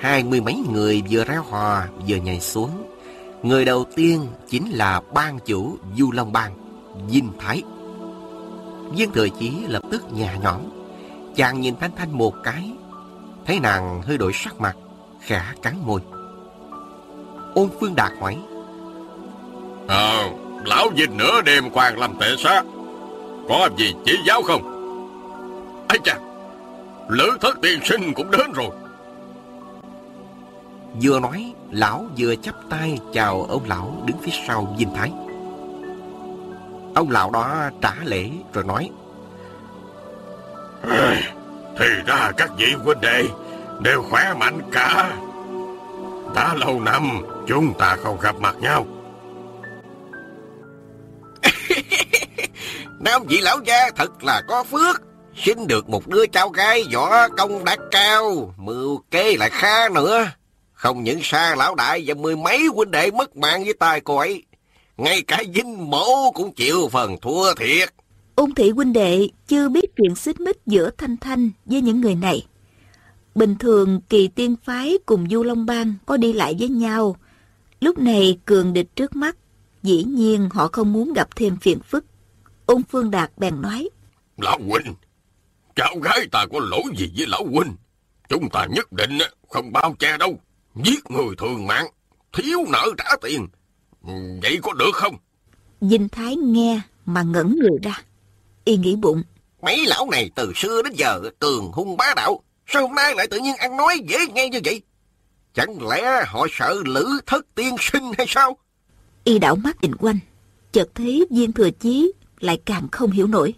Hai mươi mấy người vừa reo hòa vừa nhảy xuống Người đầu tiên chính là ban chủ Du Long Bang Dinh Thái Viên Thừa Chí lập tức nhà nhõm Chàng nhìn Thanh Thanh một cái Thấy nàng hơi đổi sắc mặt Khả cắn môi Ôn Phương Đạt hỏi Ờ, lão dinh nửa đêm quan làm tệ xá. Có gì chỉ giáo không? ấy chà, lữ thất tiên sinh cũng đến rồi. Vừa nói, lão vừa chắp tay chào ông lão đứng phía sau Dinh Thái. Ông lão đó trả lễ rồi nói. Thì ra các vị huynh đệ đều khỏe mạnh cả. Đã lâu năm chúng ta không gặp mặt nhau. Nam vị lão gia thật là có phước. Sinh được một đứa cháu gái võ công đã cao, mưu kế lại khá nữa. Không những xa lão đại và mười mấy huynh đệ mất mạng với tay cô ấy. Ngay cả dinh mẫu cũng chịu phần thua thiệt. Ôn thị huynh đệ chưa biết chuyện xích mích giữa Thanh Thanh với những người này. Bình thường kỳ tiên phái cùng Du Long Bang có đi lại với nhau. Lúc này cường địch trước mắt, dĩ nhiên họ không muốn gặp thêm phiền phức. Ôn Phương Đạt bèn nói. Lão huynh, cháu gái ta có lỗi gì với lão huynh? Chúng ta nhất định không bao che đâu. Giết người thường mạng, thiếu nợ trả tiền. Vậy có được không? Dinh Thái nghe mà ngẩn người ra. Y nghĩ bụng. Mấy lão này từ xưa đến giờ cường hung bá đạo. Sao hôm nay lại tự nhiên ăn nói dễ nghe như vậy? Chẳng lẽ họ sợ lữ thất tiên sinh hay sao? Y đảo mắt nhìn quanh. Chợt thấy viên thừa chí lại càng không hiểu nổi.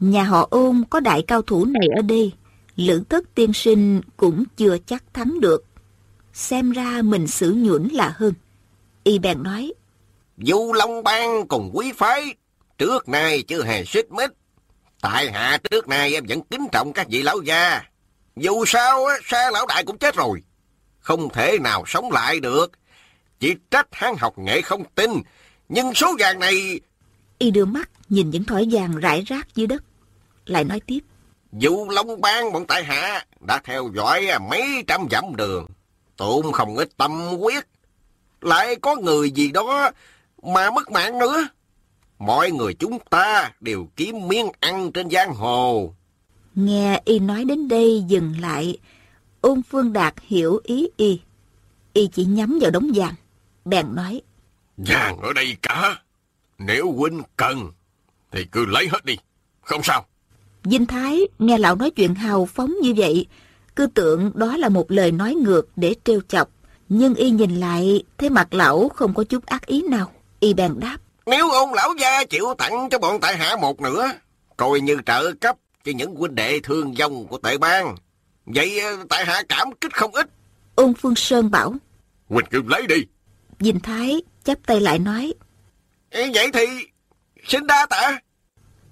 Nhà họ ôn có đại cao thủ này ở đây. Lữ thất tiên sinh cũng chưa chắc thắng được. Xem ra mình xử nhuẩn là hơn. Y bèn nói. Du Long Bang cùng quý phái, trước nay chưa hề xích mích. Tại hạ trước nay em vẫn kính trọng các vị lão gia. Dù sao, sa lão đại cũng chết rồi. Không thể nào sống lại được. Chỉ trách hắn học nghệ không tin. Nhưng số vàng này... Y đưa mắt nhìn những thỏi vàng rải rác dưới đất. Lại nói tiếp. Dù Long Bang bọn tại hạ đã theo dõi mấy trăm dặm đường. Tụng không ít tâm quyết. Lại có người gì đó mà mất mạng nữa. Mọi người chúng ta đều kiếm miếng ăn trên giang hồ. Nghe y nói đến đây dừng lại. Ôn Phương Đạt hiểu ý y. Y chỉ nhắm vào đống vàng. Bèn nói. Vàng ở đây cả. Nếu huynh cần thì cứ lấy hết đi. Không sao. Dinh Thái nghe lão nói chuyện hào phóng như vậy. Cứ tưởng đó là một lời nói ngược để trêu chọc. Nhưng y nhìn lại thấy mặt lão không có chút ác ý nào. Y bèn đáp. Nếu ông lão gia chịu tặng cho bọn tại hạ một nữa, coi như trợ cấp cho những huynh đệ thương vong của tệ bang. Vậy tại hạ cảm kích không ít. Ôn Phương Sơn bảo. Huynh cứ lấy đi. Dinh Thái chắp tay lại nói. Vậy thì xin đa tạ.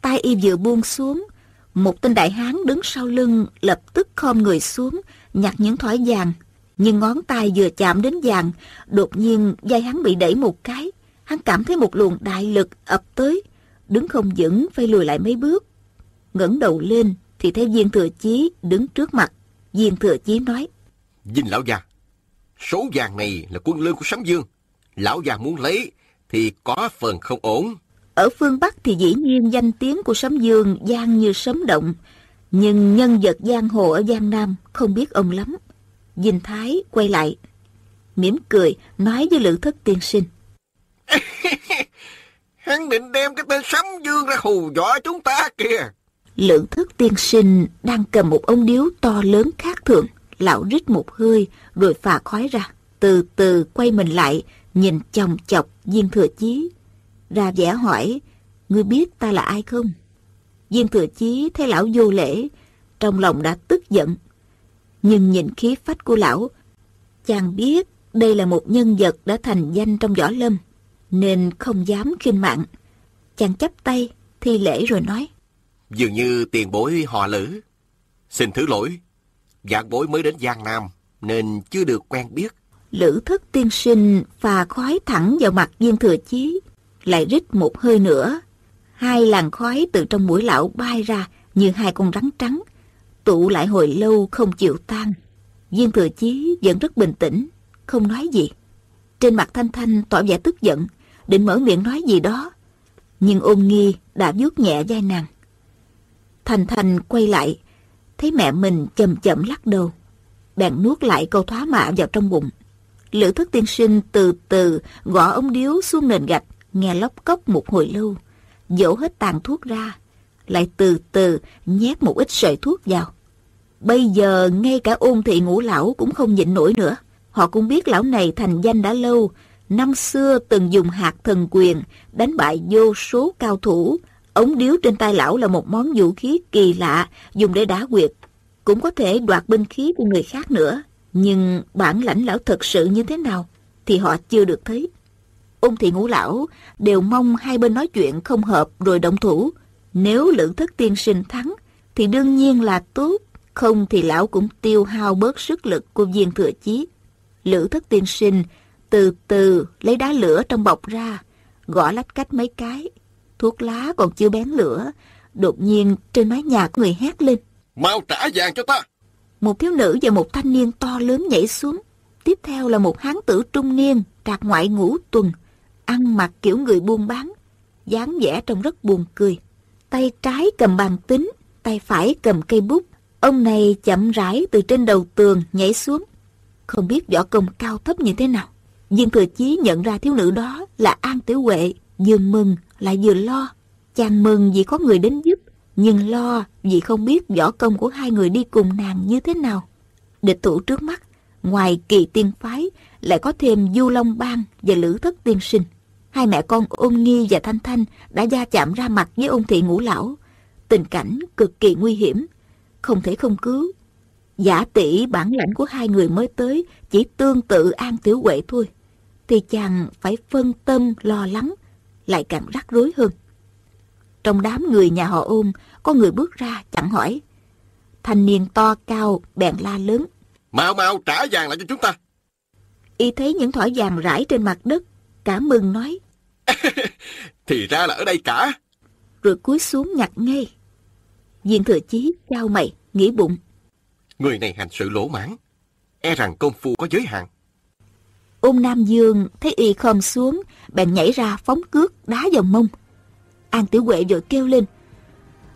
tay y vừa buông xuống, một tên đại hán đứng sau lưng lập tức khom người xuống, nhặt những thỏi vàng. Nhưng ngón tay vừa chạm đến vàng, đột nhiên vai hắn bị đẩy một cái. Hắn cảm thấy một luồng đại lực ập tới, đứng không vững phải lùi lại mấy bước. ngẩng đầu lên thì thấy viên thừa chí đứng trước mặt. Viên thừa chí nói. Dinh lão già, số vàng này là quân lương của Sấm Dương. Lão già muốn lấy thì có phần không ổn. Ở phương Bắc thì dĩ nhiên danh tiếng của Sấm Dương gian như sấm động. Nhưng nhân vật giang hồ ở Giang Nam không biết ông lắm. Dinh Thái quay lại, mỉm cười nói với Lữ Thất Tiên Sinh. Hắn định đem cái tên Sấm Dương ra hù dọa chúng ta kìa. Lữ Thất Tiên Sinh đang cầm một ống điếu to lớn khác thường. Lão rít một hơi rồi phà khói ra. Từ từ quay mình lại, nhìn chồng chọc viên thừa chí. Ra vẻ hỏi, ngươi biết ta là ai không? Viên thừa chí thấy lão vô lễ, trong lòng đã tức giận. Nhưng nhìn khí phách của lão, Chàng biết đây là một nhân vật đã thành danh trong võ lâm, nên không dám khinh mạng. Chàng chắp tay, thi lễ rồi nói. Dường như tiền bối họ lữ. Xin thứ lỗi, dạng bối mới đến Giang Nam, nên chưa được quen biết. Lữ thất tiên sinh phà khói thẳng vào mặt viên thừa chí, lại rít một hơi nữa. Hai làn khói từ trong mũi lão bay ra như hai con rắn trắng, tụ lại hồi lâu không chịu tan. Viên thừa chí vẫn rất bình tĩnh, không nói gì. Trên mặt Thanh Thanh tỏ vẻ tức giận, định mở miệng nói gì đó. Nhưng ôn nghi đã vuốt nhẹ vai nàng. Thanh Thanh quay lại, thấy mẹ mình chậm chậm lắc đầu. Bèn nuốt lại câu thoá mạ vào trong bụng. Lữ thức tiên sinh từ từ gõ ống điếu xuống nền gạch, nghe lóc cốc một hồi lâu, dỗ hết tàn thuốc ra, lại từ từ nhét một ít sợi thuốc vào. Bây giờ ngay cả ôn thị ngũ lão cũng không nhịn nổi nữa. Họ cũng biết lão này thành danh đã lâu, năm xưa từng dùng hạt thần quyền đánh bại vô số cao thủ. Ống điếu trên tay lão là một món vũ khí kỳ lạ dùng để đá quyệt. Cũng có thể đoạt binh khí của người khác nữa. Nhưng bản lãnh lão thật sự như thế nào thì họ chưa được thấy. Ôn thị ngũ lão đều mong hai bên nói chuyện không hợp rồi động thủ. Nếu lượng thất tiên sinh thắng thì đương nhiên là tốt. Không thì lão cũng tiêu hao bớt sức lực của viên thừa chí. Lữ thất tiên sinh từ từ lấy đá lửa trong bọc ra, gõ lách cách mấy cái. Thuốc lá còn chưa bén lửa, đột nhiên trên mái nhà có người hét lên. Mau trả vàng cho ta! Một thiếu nữ và một thanh niên to lớn nhảy xuống. Tiếp theo là một hán tử trung niên, trạc ngoại ngũ tuần, ăn mặc kiểu người buôn bán, dáng vẻ trông rất buồn cười. Tay trái cầm bàn tính, tay phải cầm cây bút. Ông này chậm rãi từ trên đầu tường nhảy xuống. Không biết võ công cao thấp như thế nào. Viên Thừa Chí nhận ra thiếu nữ đó là An Tiểu Huệ, vừa mừng lại vừa lo. Chàng mừng vì có người đến giúp, nhưng lo vì không biết võ công của hai người đi cùng nàng như thế nào. Địch thủ trước mắt, ngoài kỳ tiên phái, lại có thêm Du Long Bang và Lữ Thất Tiên Sinh. Hai mẹ con ôn nghi và Thanh Thanh đã gia chạm ra mặt với ôn thị ngũ lão. Tình cảnh cực kỳ nguy hiểm, không thể không cứu. Giả tỷ bản lãnh của hai người mới tới chỉ tương tự An Tiểu Huệ thôi, thì chàng phải phân tâm lo lắng, lại càng rắc rối hơn. Trong đám người nhà họ ôm, có người bước ra chẳng hỏi. Thanh niên to cao, bèn la lớn. Mau mau trả vàng lại cho chúng ta. Y thấy những thỏi vàng rải trên mặt đất, cả mừng nói. Thì ra là ở đây cả. Rồi cúi xuống nhặt ngay. Viên thừa chí trao mày, nghĩ bụng. Người này hành sự lỗ mãn, e rằng công phu có giới hạn. Ôn Nam Dương thấy y khom xuống, bèn nhảy ra phóng cước đá vào mông. An Tiểu Huệ vội kêu lên.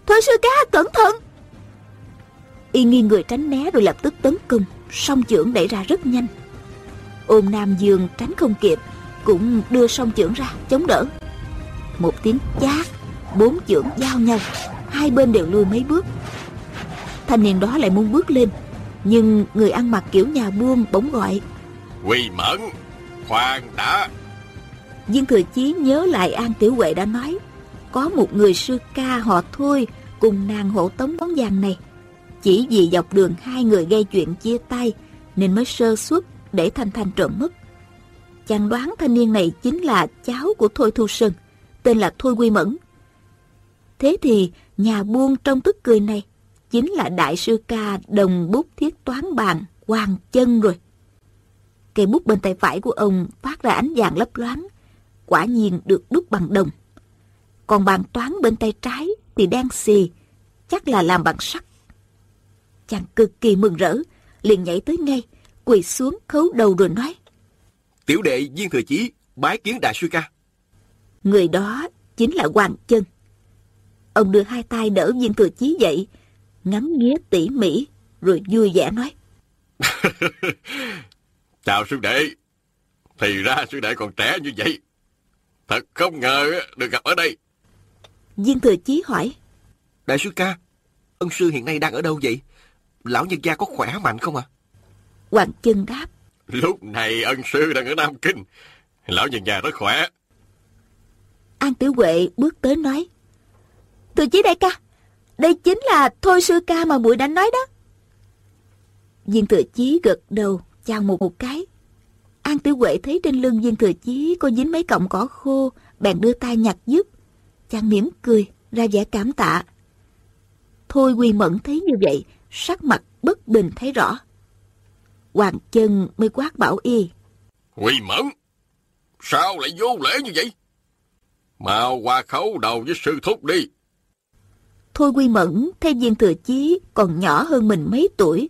Thôi sư ca, cẩn thận! Y nghiêng người tránh né rồi lập tức tấn công, song chưởng đẩy ra rất nhanh. Ôn Nam Dương tránh không kịp, cũng đưa song chưởng ra, chống đỡ. Một tiếng chát, bốn chưởng giao nhau, hai bên đều lui mấy bước. Thanh niên đó lại muốn bước lên, nhưng người ăn mặc kiểu nhà buôn bỗng gọi. Quỳ mẫn, khoan đã. Viên Thừa Chí nhớ lại An Tiểu Huệ đã nói, có một người sư ca họ thôi cùng nàng hộ tống món vàng này. Chỉ vì dọc đường hai người gây chuyện chia tay nên mới sơ suất để Thanh Thanh trộm mất. Chàng đoán thanh niên này chính là cháu của Thôi Thu Sơn, tên là Thôi Quy Mẫn. Thế thì nhà buôn trong tức cười này chính là đại sư ca đồng bút thiết toán bàn Hoàng Chân rồi. Cây bút bên tay phải của ông phát ra ánh vàng lấp loáng, quả nhiên được đúc bằng đồng. Còn bàn toán bên tay trái thì đen xì, chắc là làm bằng sắt. Chàng cực kỳ mừng rỡ, liền nhảy tới ngay, quỳ xuống khấu đầu rồi nói. Tiểu đệ viên thừa chí, bái kiến đại sư ca. Người đó chính là Hoàng Chân. Ông đưa hai tay đỡ viên thừa chí dậy, ngắm nghía tỉ mỉ, rồi vui vẻ nói. Chào sư đệ. Thì ra sư đệ còn trẻ như vậy. Thật không ngờ được gặp ở đây. Viên thừa chí hỏi. Đại sư ca, ân sư hiện nay đang ở đâu vậy? Lão nhân gia có khỏe mạnh không à? Hoàng chân đáp. Lúc này ân sư đang ở Nam Kinh. Lão nhân già rất khỏe. An tử Huệ bước tới nói. Thừa chí đại ca, đây chính là Thôi sư ca mà muội đã nói đó. Viên thừa chí gật đầu, chào một một cái. An tử Huệ thấy trên lưng viên thừa chí có dính mấy cọng cỏ khô, bèn đưa tay nhặt giúp. Chàng mỉm cười, ra vẻ cảm tạ. Thôi Quy Mẫn thấy như vậy, sắc mặt bất bình thấy rõ. Hoàng chân mới quát bảo y. Quy Mẫn, sao lại vô lễ như vậy? Mau qua khấu đầu với sư thúc đi. Thôi Quy Mẫn thấy viên thừa chí còn nhỏ hơn mình mấy tuổi.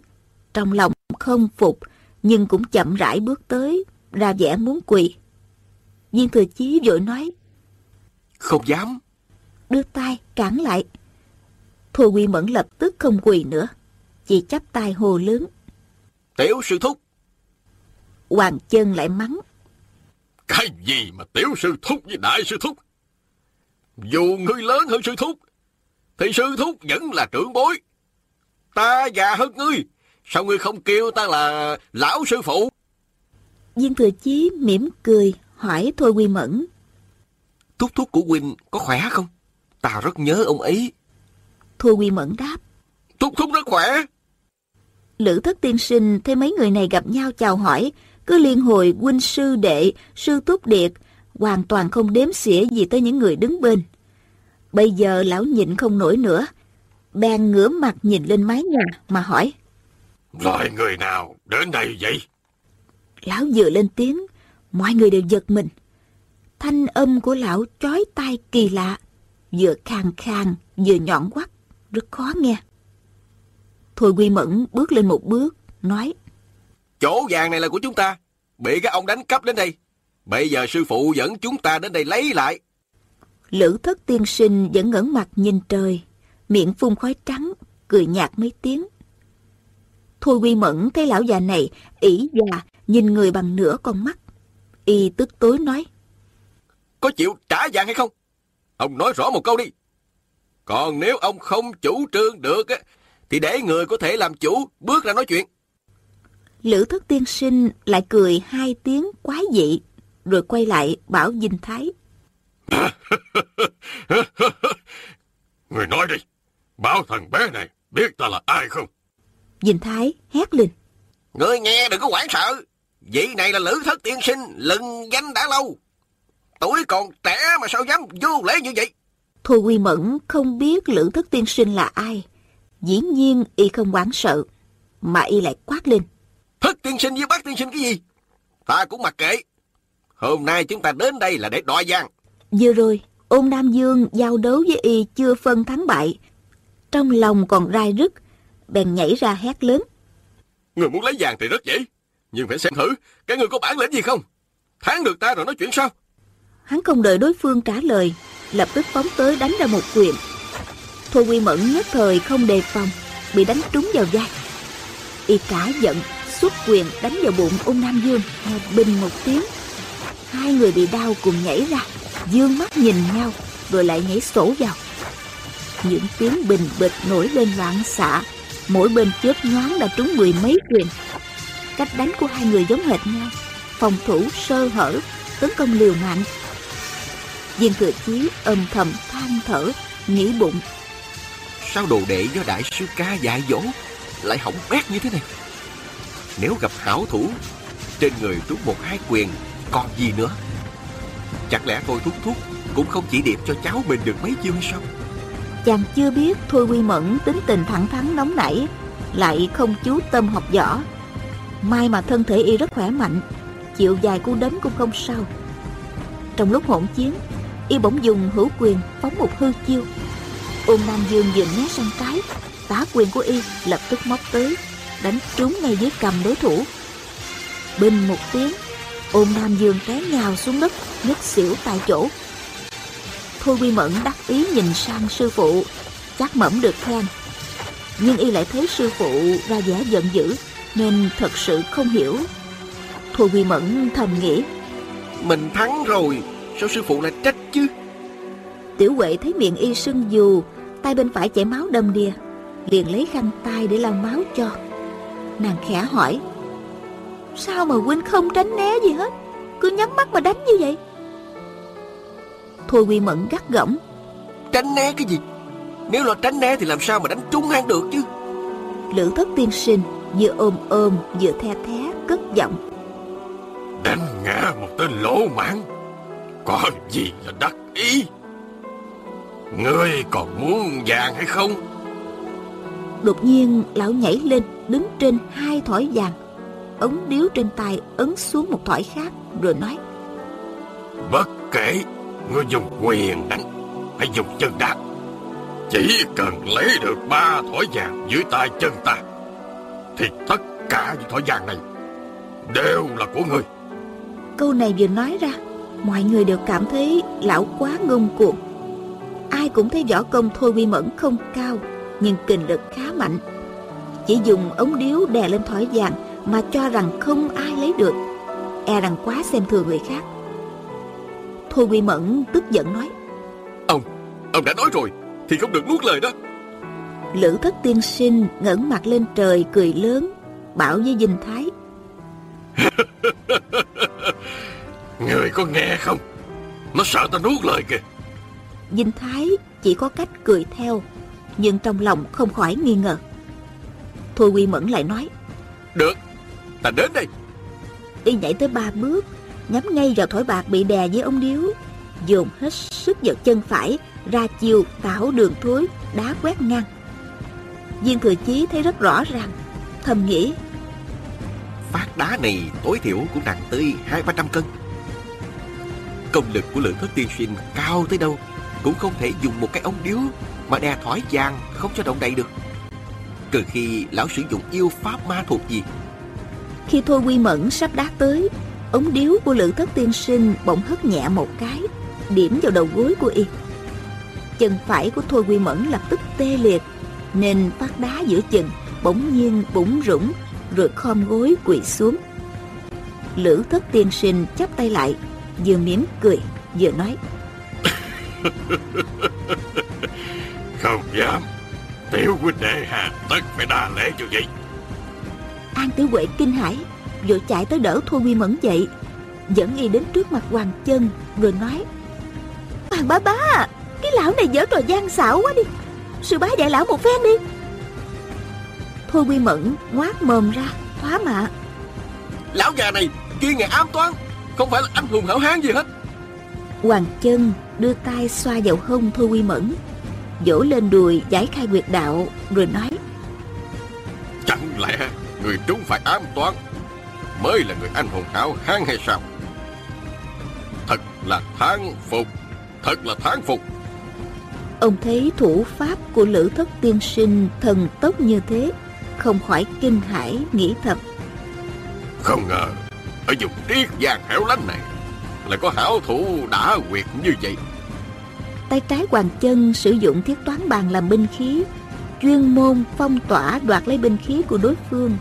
Trong lòng không phục, nhưng cũng chậm rãi bước tới, ra vẻ muốn quỳ. Viên thừa chí vội nói. Không dám. Đưa tay cản lại. Thôi Quy Mẫn lập tức không quỳ nữa, chỉ chắp tay hồ lớn. Tiểu sư thúc. Hoàng chân lại mắng. Cái gì mà tiểu sư thúc với đại sư thúc? Dù ngươi lớn hơn sư thúc, thì sư thúc vẫn là trưởng bối. Ta già hơn ngươi, sao ngươi không kêu ta là lão sư phụ? Viên Thừa Chí mỉm cười, hỏi Thôi Quy Mẫn. Thúc thúc của Huynh có khỏe không? Ta rất nhớ ông ấy. Thôi Quy Mẫn đáp. Thúc thúc rất khỏe. Lữ thất tiên sinh thấy mấy người này gặp nhau chào hỏi, cứ liên hồi huynh sư đệ, sư túc điệt, hoàn toàn không đếm xỉa gì tới những người đứng bên. Bây giờ lão nhịn không nổi nữa, bèn ngửa mặt nhìn lên mái nhà mà hỏi. Loại người nào đến đây vậy? Lão vừa lên tiếng, mọi người đều giật mình. Thanh âm của lão chói tai kỳ lạ, vừa khàn khàn, vừa nhọn quắt, rất khó nghe. Thôi Quy Mẫn bước lên một bước, nói. Chỗ vàng này là của chúng ta, bị các ông đánh cắp đến đây. Bây giờ sư phụ dẫn chúng ta đến đây lấy lại. Lữ thất tiên sinh vẫn ngẩng mặt nhìn trời, miệng phun khói trắng, cười nhạt mấy tiếng. Thôi Quy Mẫn thấy lão già này ỷ già nhìn người bằng nửa con mắt. Y tức tối nói. Có chịu trả vàng hay không? Ông nói rõ một câu đi. Còn nếu ông không chủ trương được á, thì để người có thể làm chủ bước ra nói chuyện. Lữ thất tiên sinh lại cười hai tiếng quái dị, rồi quay lại bảo Dinh Thái. Người nói đi, bảo thằng bé này biết ta là ai không? Dinh Thái hét lên. Người nghe đừng có quản sợ. Vị này là lữ thất tiên sinh, lừng danh đã lâu. Tuổi còn trẻ mà sao dám vô lễ như vậy? Thôi Quy Mẫn không biết lữ thất tiên sinh là ai. Dĩ nhiên y không quản sợ, mà y lại quát lên. Thất tiên sinh với bác tiên sinh cái gì? Ta cũng mặc kệ. Hôm nay chúng ta đến đây là để đòi giang. Vừa rồi, ôn Nam Dương giao đấu với y chưa phân thắng bại. Trong lòng còn rai rứt, bèn nhảy ra hét lớn. Người muốn lấy vàng thì rất dễ, nhưng phải xem thử cái người có bản lĩnh gì không. Thắng được ta rồi nói chuyện sao? Hắn không đợi đối phương trả lời, lập tức phóng tới đánh ra một quyền. Thôi Quy Mẫn nhất thời không đề phòng, bị đánh trúng vào vai. Y cả giận, xuất quyền đánh vào bụng ung Nam Dương, bình một tiếng. Hai người bị đau cùng nhảy ra, dương mắt nhìn nhau, rồi lại nhảy sổ vào. Những tiếng bình bịch nổi lên loạn xạ, mỗi bên chớp nhoáng đã trúng mười mấy quyền. Cách đánh của hai người giống hệt nhau, phòng thủ sơ hở, tấn công liều mạng. Viên thừa chí âm thầm than thở, nghĩ bụng. Sao đồ đệ do đại sư ca dạy dỗ lại hỏng bét như thế này? Nếu gặp hảo thủ, trên người trúng một hai quyền, còn gì nữa? Chẳng lẽ tôi thúc thúc cũng không chỉ điểm cho cháu mình được mấy chiêu hay sao? Chàng chưa biết Thôi Quy Mẫn tính tình thẳng thắn nóng nảy, lại không chú tâm học võ. May mà thân thể y rất khỏe mạnh, chịu vài cú đấm cũng không sao. Trong lúc hỗn chiến, y bỗng dùng hữu quyền phóng một hư chiêu. Ôn Nam Dương vừa né sang trái, tá quyền của y lập tức móc tới, đánh trúng ngay dưới cầm đối thủ. Bình một tiếng, ôn Nam Dương té nhào xuống đất, ngất xỉu tại chỗ. Thôi Quy Mẫn đắc ý nhìn sang sư phụ, chắc mẩm được khen. Nhưng y lại thấy sư phụ ra vẻ giận dữ, nên thật sự không hiểu. Thôi Quy Mẫn thầm nghĩ. Mình thắng rồi, sao sư phụ lại trách chứ? Tiểu Huệ thấy miệng y sưng dù, tay bên phải chảy máu đầm đìa, liền lấy khăn tay để lau máu cho. Nàng khẽ hỏi, sao mà huynh không tránh né gì hết, cứ nhắm mắt mà đánh như vậy? Thôi Quy Mẫn gắt gỏng, Tránh né cái gì? Nếu là tránh né thì làm sao mà đánh trúng hắn được chứ? Lữ thất tiên sinh vừa ôm ôm vừa the thé cất giọng đánh ngã một tên lỗ mãn có gì là đắc ý ngươi còn muốn vàng hay không? Đột nhiên lão nhảy lên đứng trên hai thỏi vàng. Ống điếu trên tay ấn xuống một thỏi khác rồi nói bất kể ngươi dùng quyền đánh hay dùng chân đạp chỉ cần lấy được ba thỏi vàng dưới tay chân ta thì tất cả những thỏi vàng này đều là của ngươi. Câu này vừa nói ra mọi người đều cảm thấy lão quá ngông cuồng ai cũng thấy võ công thôi quy mẫn không cao nhưng kình lực khá mạnh. Chỉ dùng ống điếu đè lên thỏi vàng mà cho rằng không ai lấy được. E rằng quá xem thường người khác. Thôi quy mẫn tức giận nói ông ông đã nói rồi thì không được nuốt lời đó. Lữ thất tiên sinh ngẩng mặt lên trời cười lớn bảo với dinh thái người có nghe không? Nó sợ ta nuốt lời kìa dinh thái chỉ có cách cười theo nhưng trong lòng không khỏi nghi ngờ. Thôi quy mẫn lại nói được ta đến đây. Y nhảy tới ba bước nhắm ngay vào thỏi bạc bị đè với ống điếu dồn hết sức vào chân phải ra chiều tạo đường thối đá quét ngang. Viên thừa chí thấy rất rõ ràng thầm nghĩ phát đá này tối thiểu cũng nặng tới hai ba trăm cân. Công lực của lượng thất tiên sinh cao tới đâu cũng không thể dùng một cái ống điếu mà đè thỏi vàng không cho động đậy được. Trừ khi lão sử dụng yêu pháp ma thuật gì? Khi thôi quy mẫn sắp đá tới, ống điếu của lữ thất tiên sinh bỗng hất nhẹ một cái, điểm vào đầu gối của y. Chân phải của thôi quy mẫn lập tức tê liệt, nên phát đá giữa chừng, bỗng nhiên bủng rủng, rồi khom gối quỳ xuống. Lữ thất tiên sinh chắp tay lại, vừa mỉm cười, vừa nói không dám. Tiểu huynh đệ hà tất phải đa lễ cho vậy. An tiểu huệ kinh hãi vội chạy tới đỡ thôi quy mẫn dậy. Dẫn y đến trước mặt hoàng chân rồi nói hoàng bá bá cái lão này dở trò gian xảo quá đi. Sư bá dạy lão một phen đi. Thôi quy mẫn ngoác mồm ra thoá mạ. Lão già này chuyên nghề ám toán không phải là anh hùng hảo hán gì hết. Hoàng chân đưa tay xoa vào hông thôi quy mẫn vỗ lên đùi giải khai quyệt đạo rồi nói chẳng lẽ người trúng phải ám toán mới là người anh hùng hảo hán hay sao? Thật là thán phục thật là thán phục. Ông thấy thủ pháp của lữ thất tiên sinh thần tốc như thế không khỏi kinh hãi nghĩ thầm. Không ngờ ở vùng triết giang hẻo lánh này lại có hảo thủ đã quyệt như vậy tay trái hoàng chân sử dụng thiết toán bàn làm binh khí. Chuyên môn phong tỏa đoạt lấy binh khí của đối phương.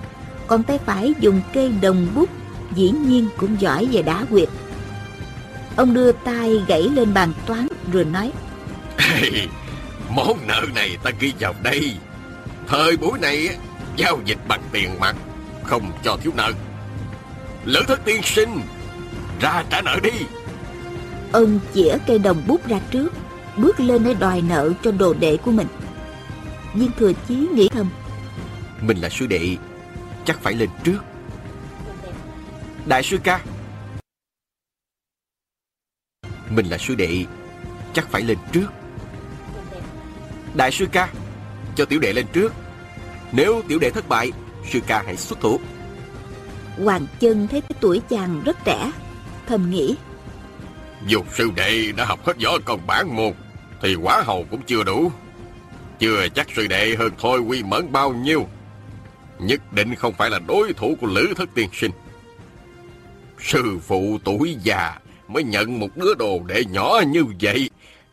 Còn tay phải dùng cây đồng bút dĩ nhiên cũng giỏi về đá quyệt. Ông đưa tay gãy lên bàn toán rồi nói hey, món nợ này ta ghi vào đây. Thời buổi này giao dịch bằng tiền mặt không cho thiếu nợ. Lữ thất tiên sinh ra trả nợ đi. Ông chĩa cây đồng bút ra trước bước lên để đòi nợ cho đồ đệ của mình. Viên thừa chí nghĩ thầm mình là sư đệ chắc phải lên trước. Đại sư ca. Mình là sư đệ chắc phải lên trước. Đại sư ca cho tiểu đệ lên trước. Nếu tiểu đệ thất bại sư ca hãy xuất thủ. Hoàng chân thấy cái tuổi chàng rất trẻ thầm nghĩ dù sư đệ đã học hết võ công bản môn thì quả hầu cũng chưa đủ. Chưa chắc sư đệ hơn thôi quy mẫn bao nhiêu. Nhất định không phải là đối thủ của lữ thất tiên sinh. Sư phụ tuổi già mới nhận một đứa đồ đệ nhỏ như vậy,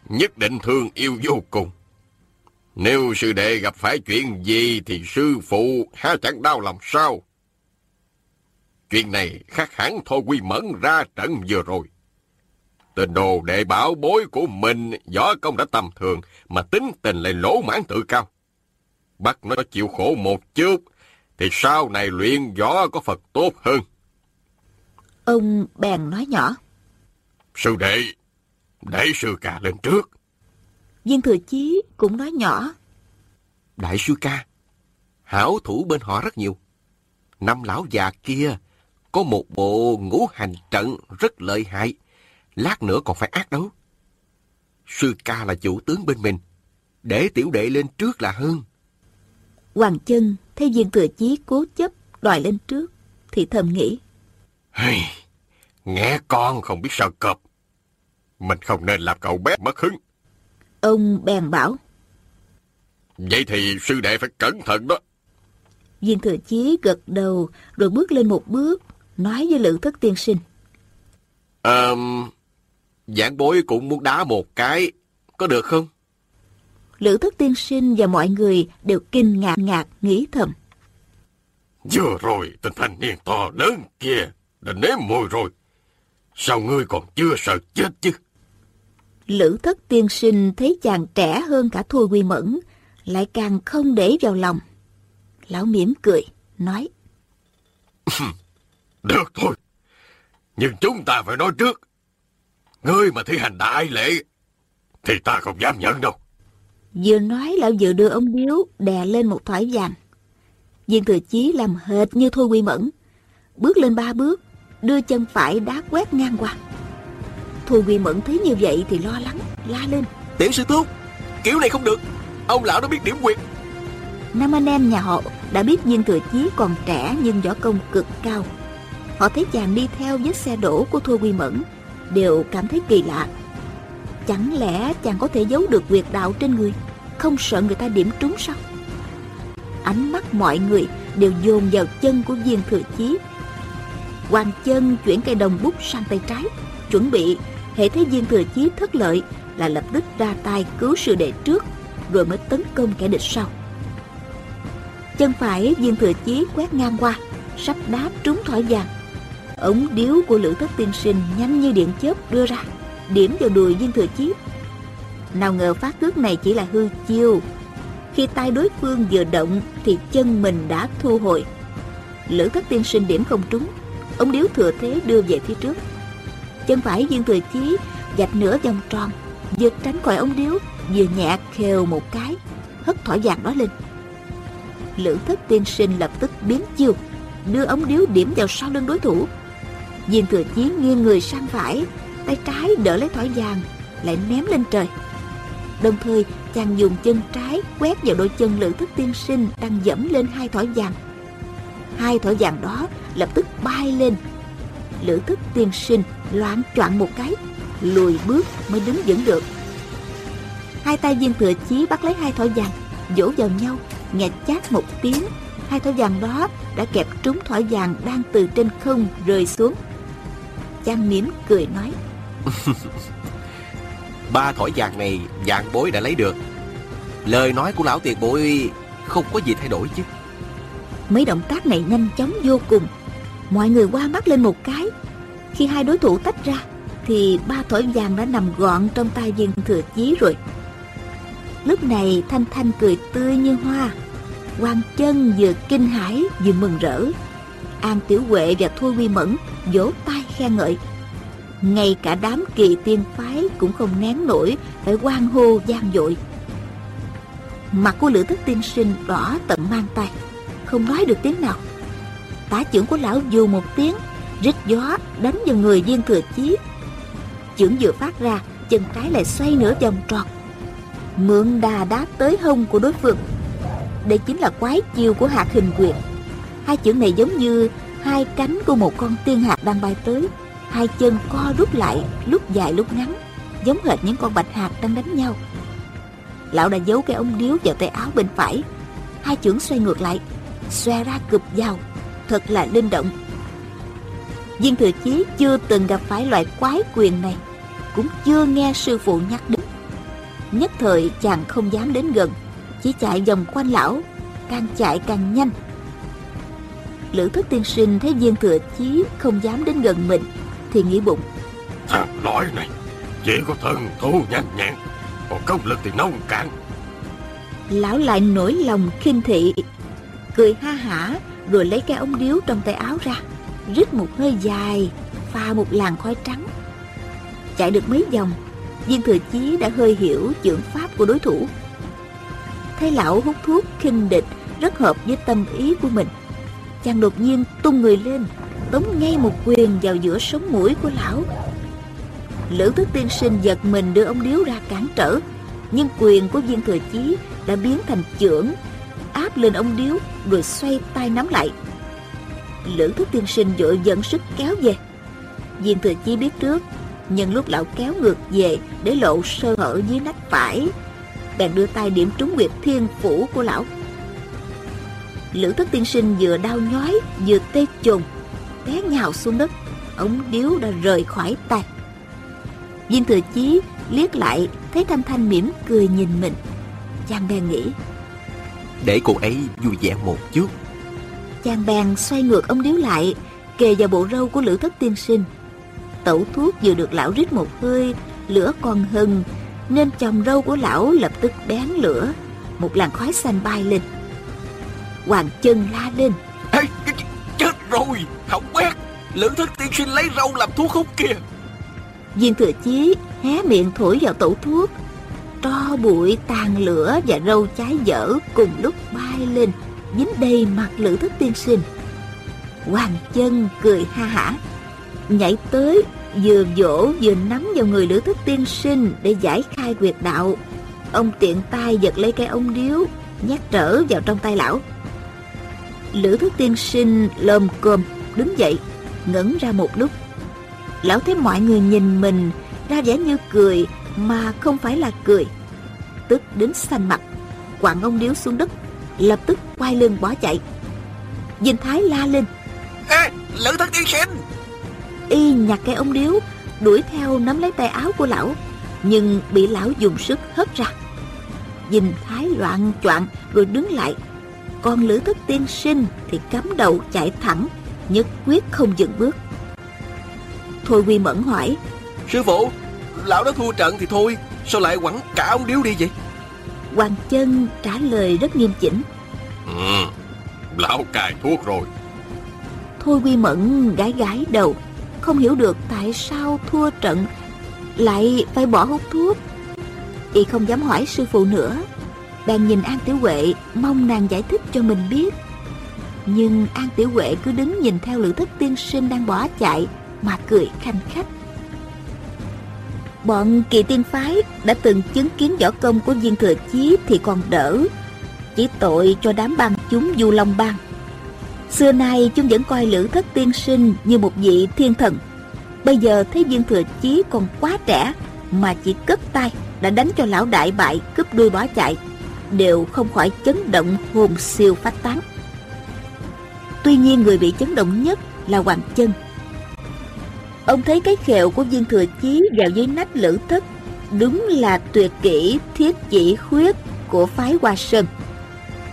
nhất định thương yêu vô cùng. Nếu sư đệ gặp phải chuyện gì thì sư phụ há chẳng đau lòng sao? Chuyện này khác hẳn thôi quy mẫn ra trận vừa rồi. Tên đồ đệ bảo bối của mình võ công đã tầm thường mà tính tình lại lỗ mãn tự cao. Bắt nó chịu khổ một chút thì sau này luyện võ có Phật tốt hơn. Ông bèn nói nhỏ. Sư đệ, để sư ca lên trước. Viên thừa chí cũng nói nhỏ. Đại sư ca, hảo thủ bên họ rất nhiều. Năm lão già kia có một bộ ngũ hành trận rất lợi hại. Lát nữa còn phải ác đấu. Sư ca là chủ tướng bên mình. Để tiểu đệ lên trước là hơn. Hoàng chân thấy viên thừa chí cố chấp đòi lên trước thì thầm nghĩ. Hey, nghe con không biết sao cọp. Mình không nên làm cậu bé mất hứng. Ông bèn bảo. Vậy thì sư đệ phải cẩn thận đó. Viên thừa chí gật đầu rồi bước lên một bước, nói với Lữ Thất Tiên Sinh. Ờ, giảng bối cũng muốn đá một cái, có được không? Lữ Thất Tiên Sinh và mọi người đều kinh ngạc ngạc nghĩ thầm. Vừa rồi tên thanh niên to lớn kia đã nếm mùi rồi. Sao ngươi còn chưa sợ chết chứ? Lữ Thất Tiên Sinh thấy chàng trẻ hơn cả Thôi Quy Mẫn, lại càng không để vào lòng. Lão mỉm cười, nói. Được thôi, nhưng chúng ta phải nói trước. Ngươi mà thi hành đại lễ, thì ta không dám nhận đâu. Vừa nói lão vừa đưa ông điếu đè lên một thỏi vàng. Viên thừa chí làm hệt như Thôi Quy Mẫn. Bước lên ba bước, đưa chân phải đá quét ngang qua. Thôi Quy Mẫn thấy như vậy thì lo lắng, la lên. Tiểu sư thúc, kiểu này không được. Ông lão đã biết điểm quyệt. Năm anh em nhà họ đã biết viên thừa chí còn trẻ nhưng võ công cực cao. Họ thấy chàng đi theo vết xe đổ của Thôi Quy Mẫn, đều cảm thấy kỳ lạ. Chẳng lẽ chàng có thể giấu được quyệt đạo trên người, không sợ người ta điểm trúng sao? Ánh mắt mọi người đều dồn vào chân của viên thừa chí. Hoàng chân chuyển cây đồng bút sang tay trái, chuẩn bị hệ thấy viên thừa chí thất lợi là lập tức ra tay cứu sư đệ trước, rồi mới tấn công kẻ địch sau. Chân phải viên thừa chí quét ngang qua, sắp đá trúng thỏi vàng. Ống điếu của lữ thất tiên sinh nhanh như điện chớp đưa ra, điểm vào đùi viên thừa chí. Nào ngờ phát cước này chỉ là hư chiêu. Khi tay đối phương vừa động thì chân mình đã thu hồi. Lữ thất tiên sinh điểm không trúng, ống điếu thừa thế đưa về phía trước. Chân phải viên thừa chí gạch nửa vòng tròn, vừa tránh khỏi ống điếu, vừa nhẹ khều một cái, hất thỏi vàng đó lên. Lữ thất tiên sinh lập tức biến chiêu, đưa ống điếu điểm vào sau lưng đối thủ. Viên thừa chí nghiêng người sang phải, tay trái đỡ lấy thỏi vàng, lại ném lên trời. Đồng thời, chàng dùng chân trái quét vào đôi chân lữ thức tiên sinh đang dẫm lên hai thỏi vàng. Hai thỏi vàng đó lập tức bay lên. Lữ thức tiên sinh loạn choạng một cái, lùi bước mới đứng vững được. Hai tay viên thừa chí bắt lấy hai thỏi vàng, vỗ vào nhau, nghe chát một tiếng. Hai thỏi vàng đó đã kẹp trúng thỏi vàng đang từ trên không rơi xuống. Chàng mỉm cười nói. Ba thỏi vàng này dạng bối đã lấy được. Lời nói của lão tiền bối không có gì thay đổi chứ. Mấy động tác này nhanh chóng vô cùng. Mọi người qua mắt lên một cái. Khi hai đối thủ tách ra, thì ba thỏi vàng đã nằm gọn trong tay viên thừa chí rồi. Lúc này Thanh Thanh cười tươi như hoa. Hoàng chân vừa kinh hãi vừa mừng rỡ. An Tiểu Huệ và Thôi Quy Mẫn vỗ tay khen ngợi. Ngay cả đám kỳ tiên phái cũng không nén nổi phải quan hô gian dội. Mặt của Lữ Thức Tiên Sinh đỏ tận mang tay, không nói được tiếng nào. Tả trưởng của lão dù một tiếng, rít gió đánh vào người viên thừa chí. Chưởng vừa phát ra, chân trái lại xoay nửa vòng tròn. Mượn đà đá tới hông của đối phương. Đây chính là quái chiêu của hạt hình quyệt. Hai chưởng này giống như hai cánh của một con tiên hạc đang bay tới. Hai chân co rút lại lúc dài lúc ngắn, giống hệt những con bạch hạc đang đánh nhau. Lão đã giấu cái ống điếu vào tay áo bên phải. Hai chưởng xoay ngược lại, xòe ra cụp vào. Thật là linh động. Viên thừa chí chưa từng gặp phải loại quái quyền này, cũng chưa nghe sư phụ nhắc đến. Nhất thời chàng không dám đến gần, chỉ chạy vòng quanh lão, càng chạy càng nhanh lữ thất tiên sinh thấy viên thừa chí không dám đến gần mình thì nghĩ bụng. Thằng lõi này Chỉ có thần thú nhanh nhẹn Còn công lực thì nông cạn. Lão lại nổi lòng khinh thị Cười ha hả Rồi lấy cái ống điếu trong tay áo ra Rít một hơi dài Pha một làn khói trắng. Chạy được mấy vòng Viên thừa chí đã hơi hiểu chưởng pháp của đối thủ. Thấy lão hút thuốc khinh địch Rất hợp với tâm ý của mình chàng đột nhiên tung người lên, tống ngay một quyền vào giữa sống mũi của lão. Lữ thức tiên sinh giật mình đưa ông điếu ra cản trở, nhưng quyền của viên thừa chí đã biến thành chưởng, áp lên ông điếu rồi xoay tay nắm lại. Lữ thức tiên sinh vội dẫn sức kéo về. Viên thừa chí biết trước, nhưng lúc lão kéo ngược về để lộ sơ hở dưới nách phải, bèn đưa tay điểm trúng nguyệt thiên phủ của lão lữ thất tiên sinh vừa đau nhói vừa tê chồn. Té nhào xuống đất ống điếu đã rời khỏi tay. Viên thừa chí liếc lại thấy thanh thanh mỉm cười nhìn mình. Chàng bèn nghĩ để cô ấy vui vẻ một chút. Chàng bèn xoay ngược ông điếu lại kề vào bộ râu của lữ thất tiên sinh. Tẩu thuốc vừa được lão rít một hơi lửa còn hừng nên chòm râu của lão lập tức bén lửa một làn khói xanh bay lên hoàng chân la lên. Ê, chết rồi hỏng quét. Lữ thất tiên sinh lấy râu làm thuốc hút kìa. Viên thừa chí hé miệng thổi vào tẩu thuốc. Tro bụi tàn lửa và râu cháy dở cùng lúc bay lên dính đầy mặt lữ thất tiên sinh. Hoàng chân cười ha hả nhảy tới vừa vỗ vừa nắm vào người lữ thất tiên sinh để giải khai quyệt đạo. Ông tiện tay giật lấy cái ông điếu nhét trở vào trong tay lão lữ thất tiên sinh lồm cồm đứng dậy ngẩn ra một lúc. Lão thấy mọi người nhìn mình ra vẻ như cười mà không phải là cười. Tức đến xanh mặt quẳng ông điếu xuống đất lập tức quay lưng bỏ chạy. Dinh thái la lên. Ê, lữ thất tiên sinh! Y nhặt cái ông điếu đuổi theo nắm lấy tay áo của lão nhưng bị lão dùng sức hất ra. Dinh thái loạn choạng rồi đứng lại còn lữ thất tiên sinh thì cắm đầu chạy thẳng nhất quyết không dừng bước. Thôi quy mẫn hỏi sư phụ lão đã thua trận thì thôi sao lại quẳng cả ông điếu đi vậy? Hoàng chân trả lời rất nghiêm chỉnh. Ừ, lão cài thuốc rồi. Thôi quy mẫn gái gái đầu không hiểu được tại sao thua trận lại phải bỏ hút thuốc. Y không dám hỏi sư phụ nữa bèn nhìn an tiểu huệ, mong nàng giải thích cho mình biết. Nhưng an tiểu huệ cứ đứng nhìn theo lữ thất tiên sinh đang bỏ chạy, mà cười khanh khách. Bọn kỳ tiên phái đã từng chứng kiến võ công của viên thừa chí thì còn đỡ, chỉ tội cho đám băng chúng du long bang. Xưa nay chúng vẫn coi lữ thất tiên sinh như một vị thiên thần. Bây giờ thấy viên thừa chí còn quá trẻ, mà chỉ cất tay đã đánh cho lão đại bại, cướp đuôi bỏ chạy đều không khỏi chấn động hồn siêu phách tán. Tuy nhiên người bị chấn động nhất là hoàng chân. Ông thấy cái khẹo của viên thừa chí vào dưới nách lữ thất đúng là tuyệt kỹ thiết chỉ khuyết của phái hoa sơn.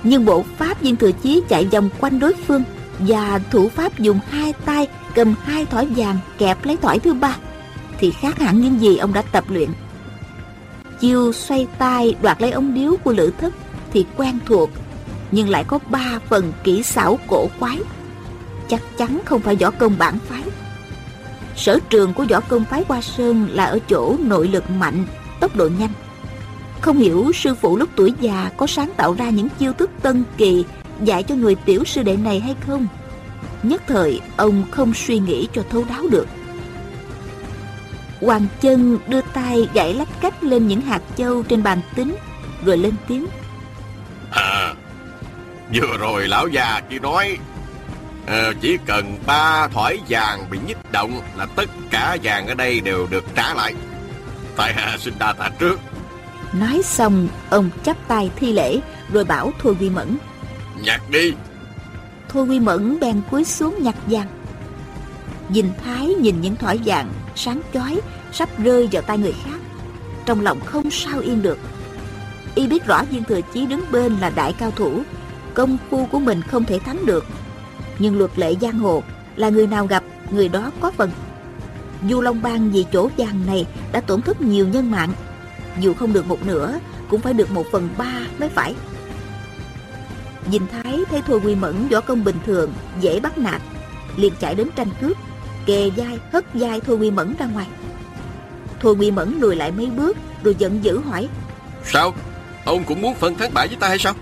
Nhưng bộ pháp viên thừa chí chạy vòng quanh đối phương và thủ pháp dùng hai tay cầm hai thỏi vàng kẹp lấy thỏi thứ ba thì khác hẳn những gì ông đã tập luyện chiêu xoay tay đoạt lấy ống điếu của lữ thất thì quen thuộc, nhưng lại có ba phần kỹ xảo cổ quái. Chắc chắn không phải võ công bản phái. Sở trường của võ công phái hoa sơn là ở chỗ nội lực mạnh, tốc độ nhanh. Không hiểu sư phụ lúc tuổi già có sáng tạo ra những chiêu thức tân kỳ dạy cho người tiểu sư đệ này hay không. Nhất thời, ông không suy nghĩ cho thấu đáo được hoàng chân đưa tay gãy lách cách lên những hạt châu trên bàn tính rồi lên tiếng. À vừa rồi lão già kia nói à, chỉ cần ba thỏi vàng bị nhích động là tất cả vàng ở đây đều được trả lại. Tại hạ xin đa tạ trước. Nói xong ông chắp tay thi lễ rồi bảo thôi quy mẫn. Nhặt đi. Thôi quy mẫn bèn cúi xuống nhặt vàng. Dình thái nhìn những thỏi vàng sáng chói, sắp rơi vào tay người khác. Trong lòng không sao yên được. Y biết rõ viên thừa chí đứng bên là đại cao thủ, công phu của mình không thể thắng được. Nhưng luật lệ giang hồ là người nào gặp, người đó có phần. Du long bang vì chỗ vàng này đã tổn thất nhiều nhân mạng. Dù không được một nửa, cũng phải được một phần ba mới phải. Dình Thái thấy Thôi Quy Mẫn võ công bình thường, dễ bắt nạt, liền chạy đến tranh cướp kề vai hất vai Thôi Quy Mẫn ra ngoài. Thôi Quy Mẫn lùi lại mấy bước rồi giận dữ hỏi sao? Ông cũng muốn phân thắng bại với ta hay sao?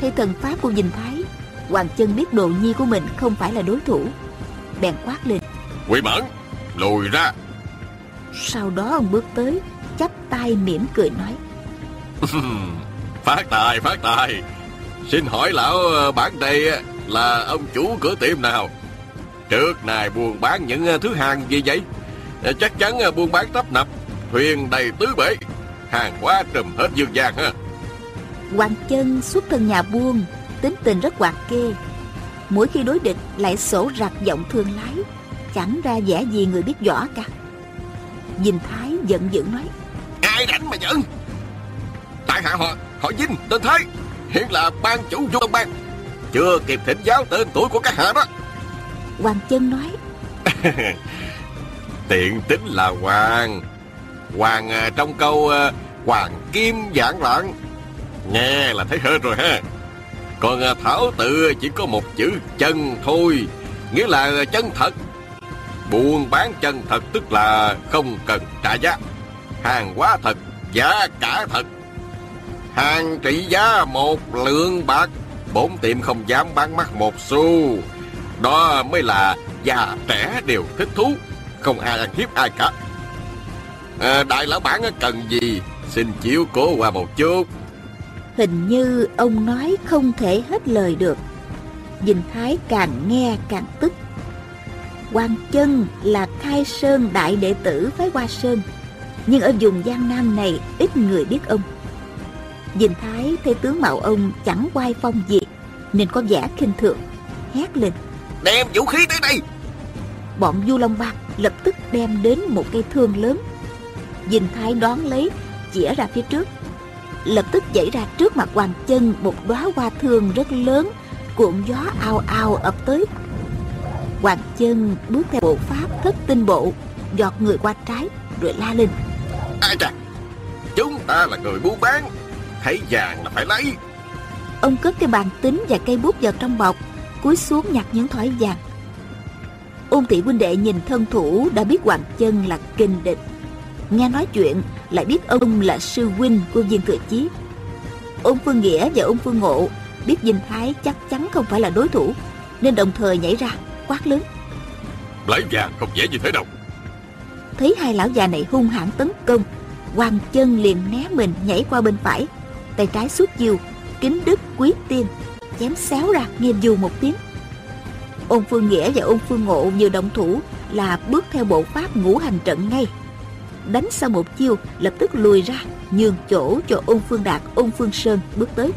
Thấy thần pháp của Dình Thái Hoàng chân biết đồ nhi của mình không phải là đối thủ. Bèn quát lên Quỷ mẫn Lùi ra. Sau đó ông bước tới Chắp tay mỉm cười nói Phát tài phát tài. Xin hỏi lão ờ, bản đây là ông chủ cửa tiệm nào Trước này buôn bán những ờ, thứ hàng gì vậy? Ờ, Chắc chắn buôn bán tấp nập Thuyền đầy tứ bể Hàng quá trùm hết dương gian ha. Hoàng chân xuất thân nhà buôn Tính tình rất hoạt kê. Mỗi khi đối địch lại sổ rạc giọng thương lái. Chẳng ra vẻ gì người biết võ cả. Dình Thái giận dữ nói Ai đánh mà giận Tại hạ họ Họ Vinh tên Thái Hiện là ban chủ du đông ban Chưa kịp thỉnh giáo tên tuổi của các hạ đó Hoàng chân nói. Tiện tính là Hoàng. Hoàng à, trong câu à, Hoàng kim giảng loạn. Nghe là thấy hết rồi ha. Còn à, Thảo tự chỉ có một chữ chân thôi Nghĩa là chân thật. Buôn bán chân thật tức là không cần trả giá. Hàng hóa thật, giá cả thật. Hàng trị giá một lượng bạc Bốn tiệm không dám bán mắt một xu. Đó mới là già trẻ đều thích thú. Không ai ăn hiếp ai cả. À, Đại lão bản cần gì? Xin chiếu cố qua một chút. Hình như ông nói không thể hết lời được. Dình Thái càng nghe càng tức. Quan Chân là khai sơn đại đệ tử phái Hoa Sơn. Nhưng ở vùng Giang Nam này ít người biết ông. Dình Thái thấy tướng mạo ông chẳng quay phong gì Nên có vẻ khinh thường Hét lên. Đem vũ khí tới đây. Bọn Du Long Bạc lập tức đem đến một cây thương lớn. Dình Thái đón lấy Chỉa ra phía trước. Lập tức dãy ra trước mặt Hoàng Chân Một đóa hoa thương rất lớn Cuộn gió ao ao ập tới. Hoàng Chân bước theo bộ pháp thất tinh bộ Giọt người qua trái Rồi la lên. Ai chà Chúng ta là người buôn bán Thấy vàng là phải lấy. Ông cất cái bàn tính và cây bút vào trong bọc Cúi xuống nhặt những thỏi vàng. Ôn thị huynh đệ nhìn thân thủ Đã biết Hoàng Chân là kinh địch. Nghe nói chuyện Lại biết ông là sư huynh của viên thừa chí. Ôn Phương Nghĩa và ôn Phương Ngộ Biết Dinh Thái chắc chắn không phải là đối thủ Nên đồng thời nhảy ra quát lớn. Lấy vàng không dễ như thế đâu. Thấy hai lão già này hung hãn tấn công Hoàng chân liền né mình nhảy qua bên phải Tay trái xuất chiêu Kính đức quý tiên Chém xéo ra nghe dù một tiếng. Ôn Phương Nghĩa và ôn Phương Ngộ vừa động thủ Là bước theo bộ pháp ngũ hành trận ngay. Đánh sau một chiêu, Lập tức lùi ra, Nhường chỗ cho ôn Phương Đạt ôn Phương Sơn bước tới.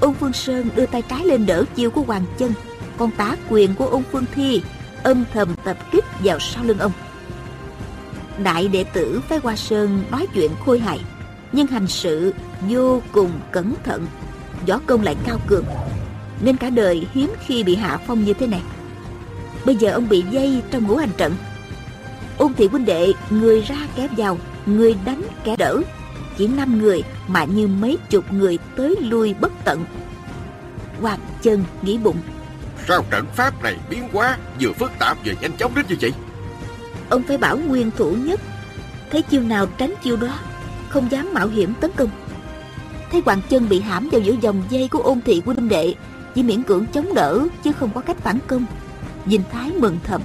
Ôn Phương Sơn đưa tay trái lên đỡ chiêu của Hoàng chân. Con tá quyền của ôn Phương Thi Âm thầm tập kích vào sau lưng ông. Đại đệ tử phái Hoa Sơn nói chuyện khôi hài, Nhưng hành sự vô cùng cẩn thận. Võ công lại cao cường. Nên cả đời hiếm khi bị hạ phong như thế này. Bây giờ ông bị dây trong ngũ hành trận. Ôn thị huynh đệ Người ra kẻ vào Người đánh kẻ đỡ. Chỉ năm người mà như mấy chục người tới lui bất tận. Hoàng chân nghĩ bụng. Sao trận pháp này biến quá Vừa phức tạp vừa nhanh chóng đến như vậy? Ông phải bảo nguyên thủ nhất. Thấy chiêu nào tránh chiêu đó Không dám mạo hiểm tấn công Thấy Hoàng chân bị hãm vào giữa dòng dây của ôn thị huynh đệ, Chỉ miễn cưỡng chống đỡ Chứ không có cách phản công. Dinh Thái mừng thầm.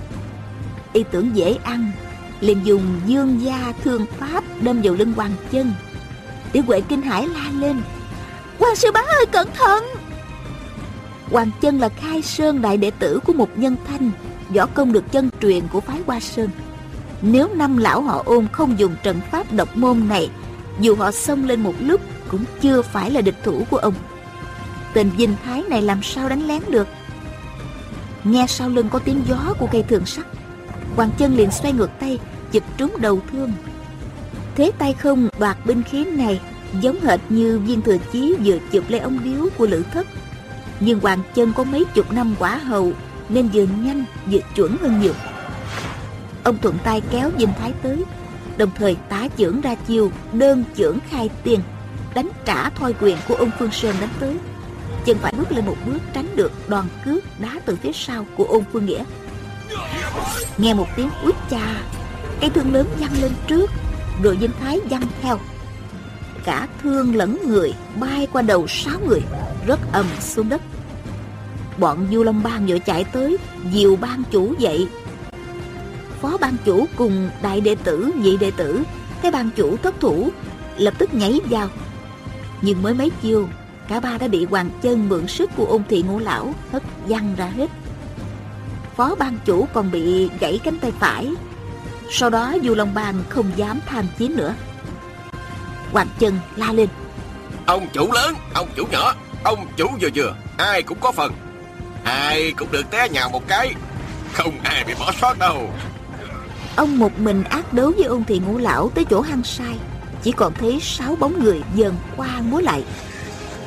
Y tưởng dễ ăn, liền dùng dương gia thương pháp đâm vào lưng Hoàng chân. Tiểu Huệ kinh hãi la lên. Quan sư bá ơi, cẩn thận! Hoàng chân là khai sơn đại đệ tử của một nhân thanh, Võ công được chân truyền của phái Hoa Sơn. Nếu năm lão họ ôn không dùng trận pháp độc môn này, Dù họ xông lên một lúc cũng chưa phải là địch thủ của ông. Tên dinh thái này làm sao đánh lén được? Nghe sau lưng có tiếng gió của cây thường sắt, Hoàng chân liền xoay ngược tay Chụp trúng đầu thương. Thế tay không đoạt binh khí này, Giống hệt như viên thừa chí vừa chụp lấy ông điếu của lữ thất. Nhưng Hoàng chân có mấy chục năm quả hầu, Nên vừa nhanh, vừa chuẩn hơn nhiều. Ông thuận tay kéo Dinh Thái tới, Đồng thời tá chưởng ra chiêu, Đơn chưởng khai tiền Đánh trả thoi quyền của ông Phương Sơn đánh tới. Chân phải bước lên một bước tránh được đòn cước đá từ phía sau của ôn Phương Nghĩa. Nghe một tiếng quýt cha Cây thương lớn văng lên trước, Rồi Dinh Thái văng theo. Cả thương lẫn người bay qua đầu sáu người, Rất ầm xuống đất. Bọn Du Long Bang vừa chạy tới, dìu ban chủ dậy. Phó ban chủ cùng đại đệ tử, Nhị đệ tử, Thấy ban chủ thất thủ, Lập tức nhảy vào. Nhưng mới mấy chiêu Cả ba đã bị Hoàng Chân mượn sức của ôn thị ngũ lão Hất văng ra hết. Phó ban chủ còn bị gãy cánh tay phải. Sau đó Du Long Bang không dám tham chiến nữa. Hoàng Chân la lên. Ông chủ lớn, ông chủ nhỏ Ông chủ vừa vừa, ai cũng có phần. Ai cũng được té nhào một cái Không ai bị bỏ sót đâu. Ông một mình ác đấu với ôn thị ngũ lão tới chỗ hang sai Chỉ còn thấy sáu bóng người dần qua múa lại.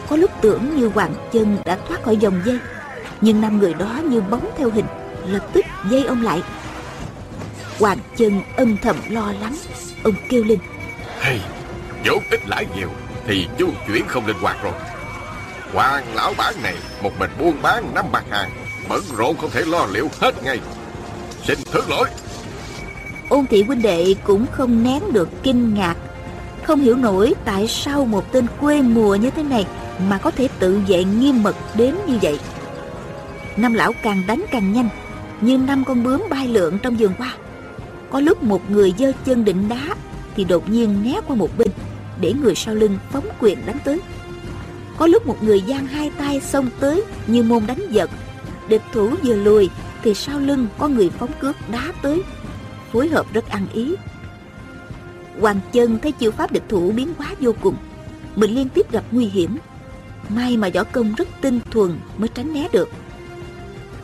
Có lúc tưởng như Hoàng Chân đã thoát khỏi dòng dây Nhưng năm người đó như bóng theo hình Lập tức dây ông lại. Hoàng Chân âm thầm lo lắng Ông kêu lên. Hey, vốn ít lãi nhiều Thì chu chuyển không linh hoạt rồi. Hoàng lão bản này Một mình buôn bán năm bạc hàng Bận rộn không thể lo liệu hết ngay. Xin thứ lỗi. Ôn thị huynh đệ cũng không nén được kinh ngạc không hiểu nổi tại sao một tên quê mùa như thế này Mà có thể tự vệ nghiêm mật đến như vậy. Năm lão càng đánh càng nhanh, Như năm con bướm bay lượn trong vườn hoa. Có lúc một người giơ chân định đá Thì đột nhiên né qua một bên Để người sau lưng phóng quyền đánh tới. Có lúc một người giang hai tay xông tới Như môn đánh giật, Địch thủ vừa lùi Thì sau lưng có người phóng cước đá tới, phối hợp rất ăn ý. Hoàng chân thấy chiêu pháp địch thủ biến hóa vô cùng. Mình liên tiếp gặp nguy hiểm. May mà võ công rất tinh thuần mới tránh né được.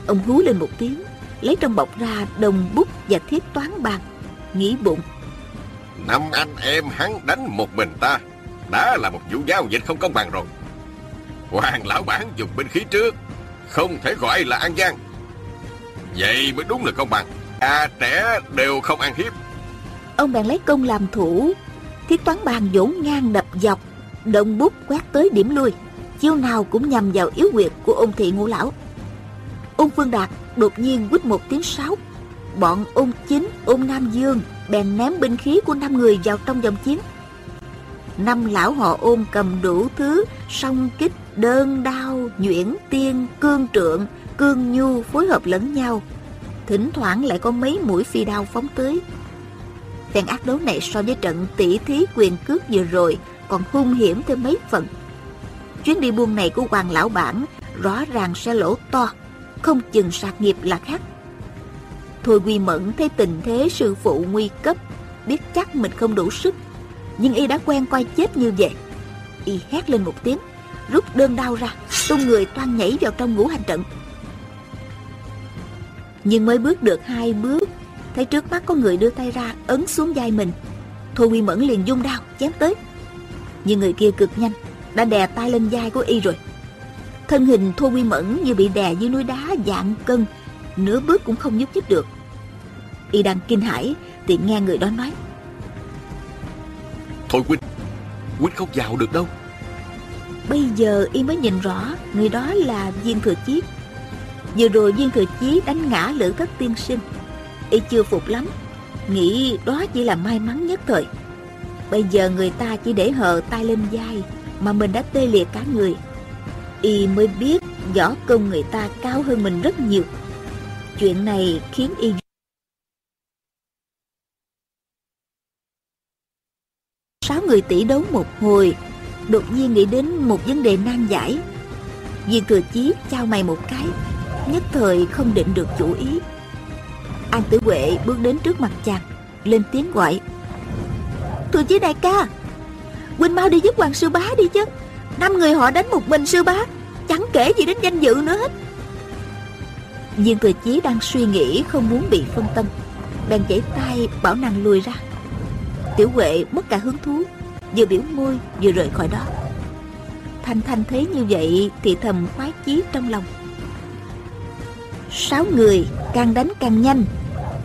Ông hú lên một tiếng, Lấy trong bọc ra đồng bút và thiết toán bàn Nghĩ bụng. Năm anh em hắn đánh một mình ta, Đã là một vụ giao dịch không công bằng rồi. Hoàng lão bản dùng binh khí trước, Không thể gọi là an gian. Vậy mới đúng là công bằng. A trẻ đều không ăn hiếp. Ông bèn lấy công làm thủ. Thiết toán bàn vỗ ngang đập dọc Động bút quét tới điểm lui. Chiêu nào cũng nhằm vào yếu quyệt của ôn thị ngũ lão. Ôn Phương Đạt đột nhiên quýt một tiếng sáo. Bọn ôn chính, ôn Nam Dương Bèn ném binh khí của năm người vào trong dòng chiến. Năm lão họ ôn cầm đủ thứ Song kích, đơn đao, nhuyễn tiên, cương trượng Cương nhu phối hợp lẫn nhau. Thỉnh thoảng lại có mấy mũi phi đao phóng tới. Phen ác đấu này so với trận tỷ thí quyền cước vừa rồi còn hung hiểm thêm mấy phần. Chuyến đi buôn này của Hoàng Lão Bản rõ ràng sẽ lỗ to, không chừng sạc nghiệp là khác. Thôi Quy Mẫn thấy tình thế sư phụ nguy cấp, biết chắc mình không đủ sức, nhưng y đã quen coi chết như vậy. Y hét lên một tiếng, rút đơn đau ra, tung người toan nhảy vào trong ngũ hành trận. Nhưng mới bước được hai bước Thấy trước mắt có người đưa tay ra Ấn xuống vai mình. Thôi Quy Mẫn liền dung đao chém tới. Nhưng người kia cực nhanh Đã đè tay lên vai của y rồi. Thân hình Thôi Quy Mẫn như bị đè dưới núi đá dạng cân Nửa bước cũng không nhúc nhích được. Y đang kinh hãi Thì nghe người đó nói. Thôi Quynh Quynh không vào được đâu. Bây giờ y mới nhìn rõ Người đó là Viên Thừa Chiết Vừa rồi viên thừa chí đánh ngã lữ thất tiên sinh Y chưa phục lắm. Nghĩ đó chỉ là may mắn nhất thời. Bây giờ người ta chỉ để hờ tay lên vai Mà mình đã tê liệt cả người. Y mới biết võ công người ta cao hơn mình rất nhiều. Chuyện này khiến Y Sáu người tỷ đấu một hồi, Đột nhiên nghĩ đến một vấn đề nan giải. Viên thừa chí trao mày một cái, nhất thời không định được chủ ý an tử huệ bước đến trước mặt chàng, lên tiếng gọi. Thừa chí đại ca, Quỳnh mau đi giúp hoàng sư bá đi chứ. Năm người họ đánh một mình sư bá, chẳng kể gì đến danh dự nữa hết. Viên thừa chí đang suy nghĩ không muốn bị phân tâm, bèn chảy tay bảo nàng lùi ra. Tiểu huệ mất cả hứng thú, vừa biểu môi vừa rời khỏi đó. Thanh thanh thấy như vậy thì thầm khoái chí trong lòng. Sáu người, càng đánh càng nhanh.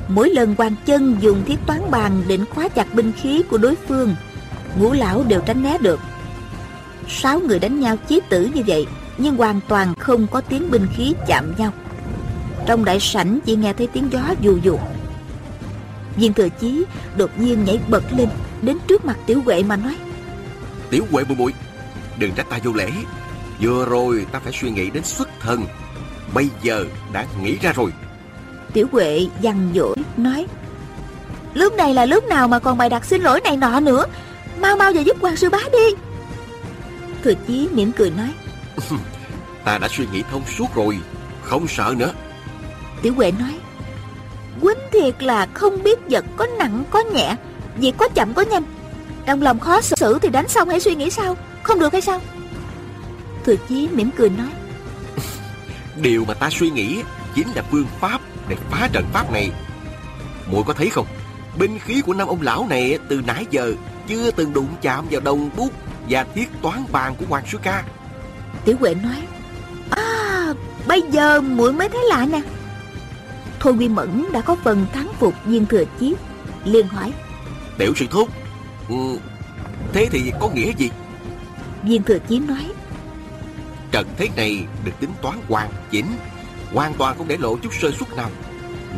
Mỗi lần Hoàng Chân dùng thiết toán bàn định khóa chặt binh khí của đối phương, Ngũ lão đều tránh né được. Sáu người đánh nhau chí tử như vậy, Nhưng hoàn toàn không có tiếng binh khí chạm nhau. Trong đại sảnh chỉ nghe thấy tiếng gió dù dù. Viên thừa chí đột nhiên nhảy bật lên, Đến trước mặt tiểu huệ mà nói, Tiểu huệ bụi bụi Đừng trách ta vô lễ. Vừa rồi ta phải suy nghĩ đến xuất thân bây giờ đã nghĩ ra rồi. Tiểu Huệ dằn dỗi nói Lúc này là lúc nào mà còn bày đặt xin lỗi này nọ nữa Mau mau vào giúp quan sư bá đi Thừa chí mỉm cười nói Ta đã suy nghĩ thông suốt rồi, không sợ nữa. Tiểu Huệ nói Quýnh thiệt là không biết vật có nặng có nhẹ Việc có chậm có nhanh Trong lòng khó xử thì đánh xong hãy suy nghĩ sao Không được hay sao Thừa chí mỉm cười nói Điều mà ta suy nghĩ chính là phương pháp để phá trận pháp này. Muội có thấy không? Binh khí của năm ông lão này từ nãy giờ chưa từng đụng chạm vào đồng bút và thiết toán bàn của Hoàng Sư Ca. Tiểu Huệ nói À bây giờ muội mới thấy lạ nè Thôi Quy Mẫn đã có phần thắng phục viên thừa chí liền hỏi Tiểu sư thúc, ừ, thế thì có nghĩa gì? Viên thừa chí nói Trận thế này được tính toán hoàn chỉnh, hoàn toàn không để lộ chút sơ suất nào.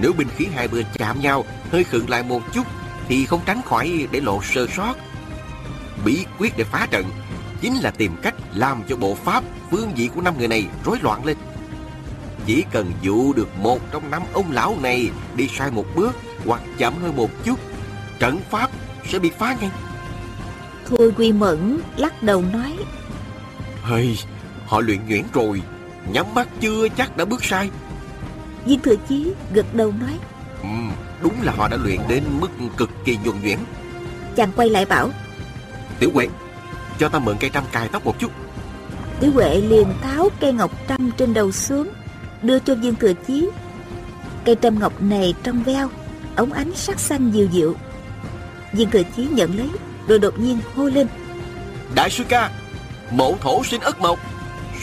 Nếu binh khí hai bên chạm nhau, hơi khựng lại một chút, thì không tránh khỏi để lộ sơ sót. Bí quyết để phá trận chính là tìm cách làm cho bộ pháp phương vị của năm người này rối loạn lên. Chỉ cần dụ được một trong năm ông lão này đi sai một bước hoặc chậm hơn một chút, trận pháp sẽ bị phá ngay. Thôi Quy Mẫn lắc đầu nói Hơi, họ luyện nhuyễn rồi, nhắm mắt chưa chắc đã bước sai. Viên thừa chí gật đầu nói Ừ, đúng là họ đã luyện đến mức cực kỳ nhuần nhuyễn. Chàng quay lại bảo Tiểu Huệ, cho ta mượn cây trăm cài tóc một chút. Tiểu Huệ liền tháo cây ngọc trăm trên đầu xuống Đưa cho viên thừa chí Cây trăm ngọc này trong veo Ống ánh sắc xanh dịu dịu Viên thừa chí nhận lấy Rồi đột nhiên hô lên Đại sư ca, mộ thổ sinh ất mộc.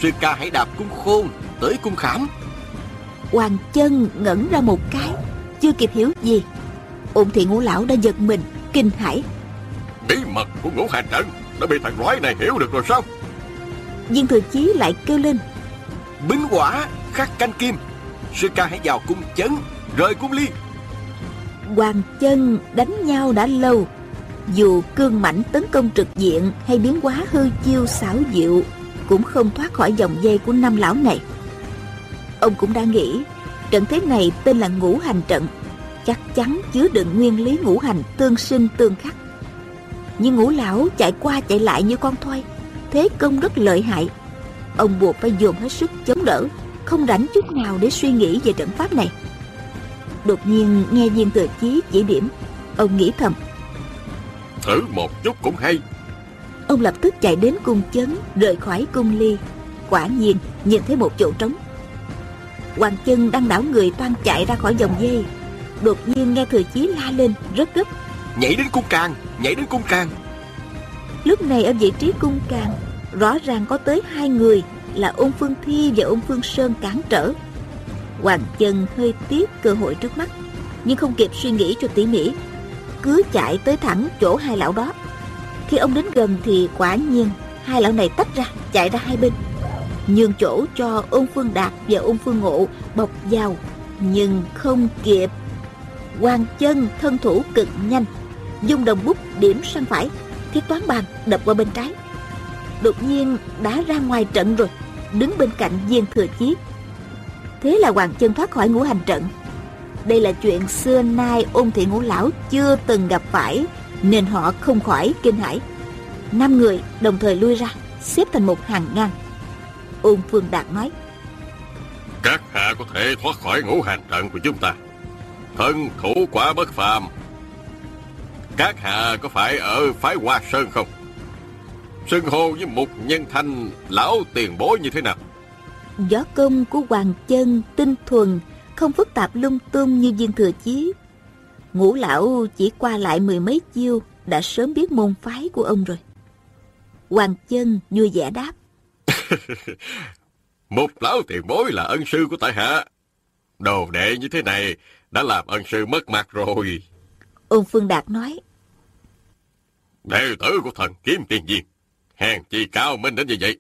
Sư ca hãy đạp cung khôn tới cung khảm. Hoàng chân ngẩn ra một cái Chưa kịp hiểu gì Ôn thị ngũ lão đã giật mình Kinh hãi Bí mật của ngũ hành trận đã bị thằng rói này hiểu được rồi sao? Viên thừa chí lại kêu lên Bính quả khắc canh kim. Sư ca hãy vào cung chấn, rời cung ly. Hoàng chân đánh nhau đã lâu Dù cương mãnh tấn công trực diện Hay biến hóa hư chiêu xảo diệu cũng không thoát khỏi dòng dây của năm lão này. Ông cũng đã nghĩ, Trận thế này tên là ngũ hành trận, Chắc chắn chứa đựng nguyên lý ngũ hành tương sinh tương khắc. Nhưng ngũ lão chạy qua chạy lại như con thoi, Thế công rất lợi hại. Ông buộc phải dồn hết sức chống đỡ, Không rảnh chút nào để suy nghĩ về trận pháp này. Đột nhiên nghe viên thừa chí chỉ điểm, Ông nghĩ thầm. Thử một chút cũng hay. Ông lập tức chạy đến cung chấn Rời khỏi cung ly. Quả nhiên nhìn thấy một chỗ trống. Hoàng chân đang đảo người toan chạy ra khỏi dòng dây Đột nhiên nghe thừa chí la lên Rất gấp. Nhảy đến cung càng, nhảy đến cung càng. Lúc này ở vị trí cung càng Rõ ràng có tới hai người Là ôn phương thi và ôn phương sơn cản trở. Hoàng chân hơi tiếc cơ hội trước mắt Nhưng không kịp suy nghĩ cho tỉ mỉ. Cứ chạy tới thẳng chỗ hai lão đó khi ông đến gần thì quả nhiên Hai lão này tách ra, chạy ra hai bên. Nhường chỗ cho ôn phương đạt và ôn phương ngộ bọc vào, Nhưng không kịp. Hoàng chân thân thủ cực nhanh, Dùng đồng bút điểm sang phải, Thiết toán bàn đập qua bên trái. Đột nhiên đã ra ngoài trận rồi, Đứng bên cạnh viên thừa chí. Thế là Hoàng chân thoát khỏi ngũ hành trận. Đây là chuyện xưa nay ôn thị ngũ lão chưa từng gặp phải. Nên họ không khỏi kinh hãi Năm người đồng thời lui ra Xếp thành một hàng ngang Ôn Phương Đạt nói Các hạ có thể thoát khỏi ngũ hành trận của chúng ta. Thân thủ quả bất phàm. Các hạ có phải ở phái Hoa Sơn không? Xưng hô với một nhân thanh lão tiền bối như thế nào? Gió công của Hoàng chân tinh thuần Không phức tạp lung tung như viên thừa chí Ngũ lão chỉ qua lại mười mấy chiêu Đã sớm biết môn phái của ông rồi Hoàng chân vui vẻ đáp Một lão tiền bối là ân sư của tại hạ. Đồ đệ như thế này đã làm ân sư mất mặt rồi. Ôn Phương Đạt nói Đệ tử của thần kiếm tiên viên. Hèn chi cao minh đến như vậy.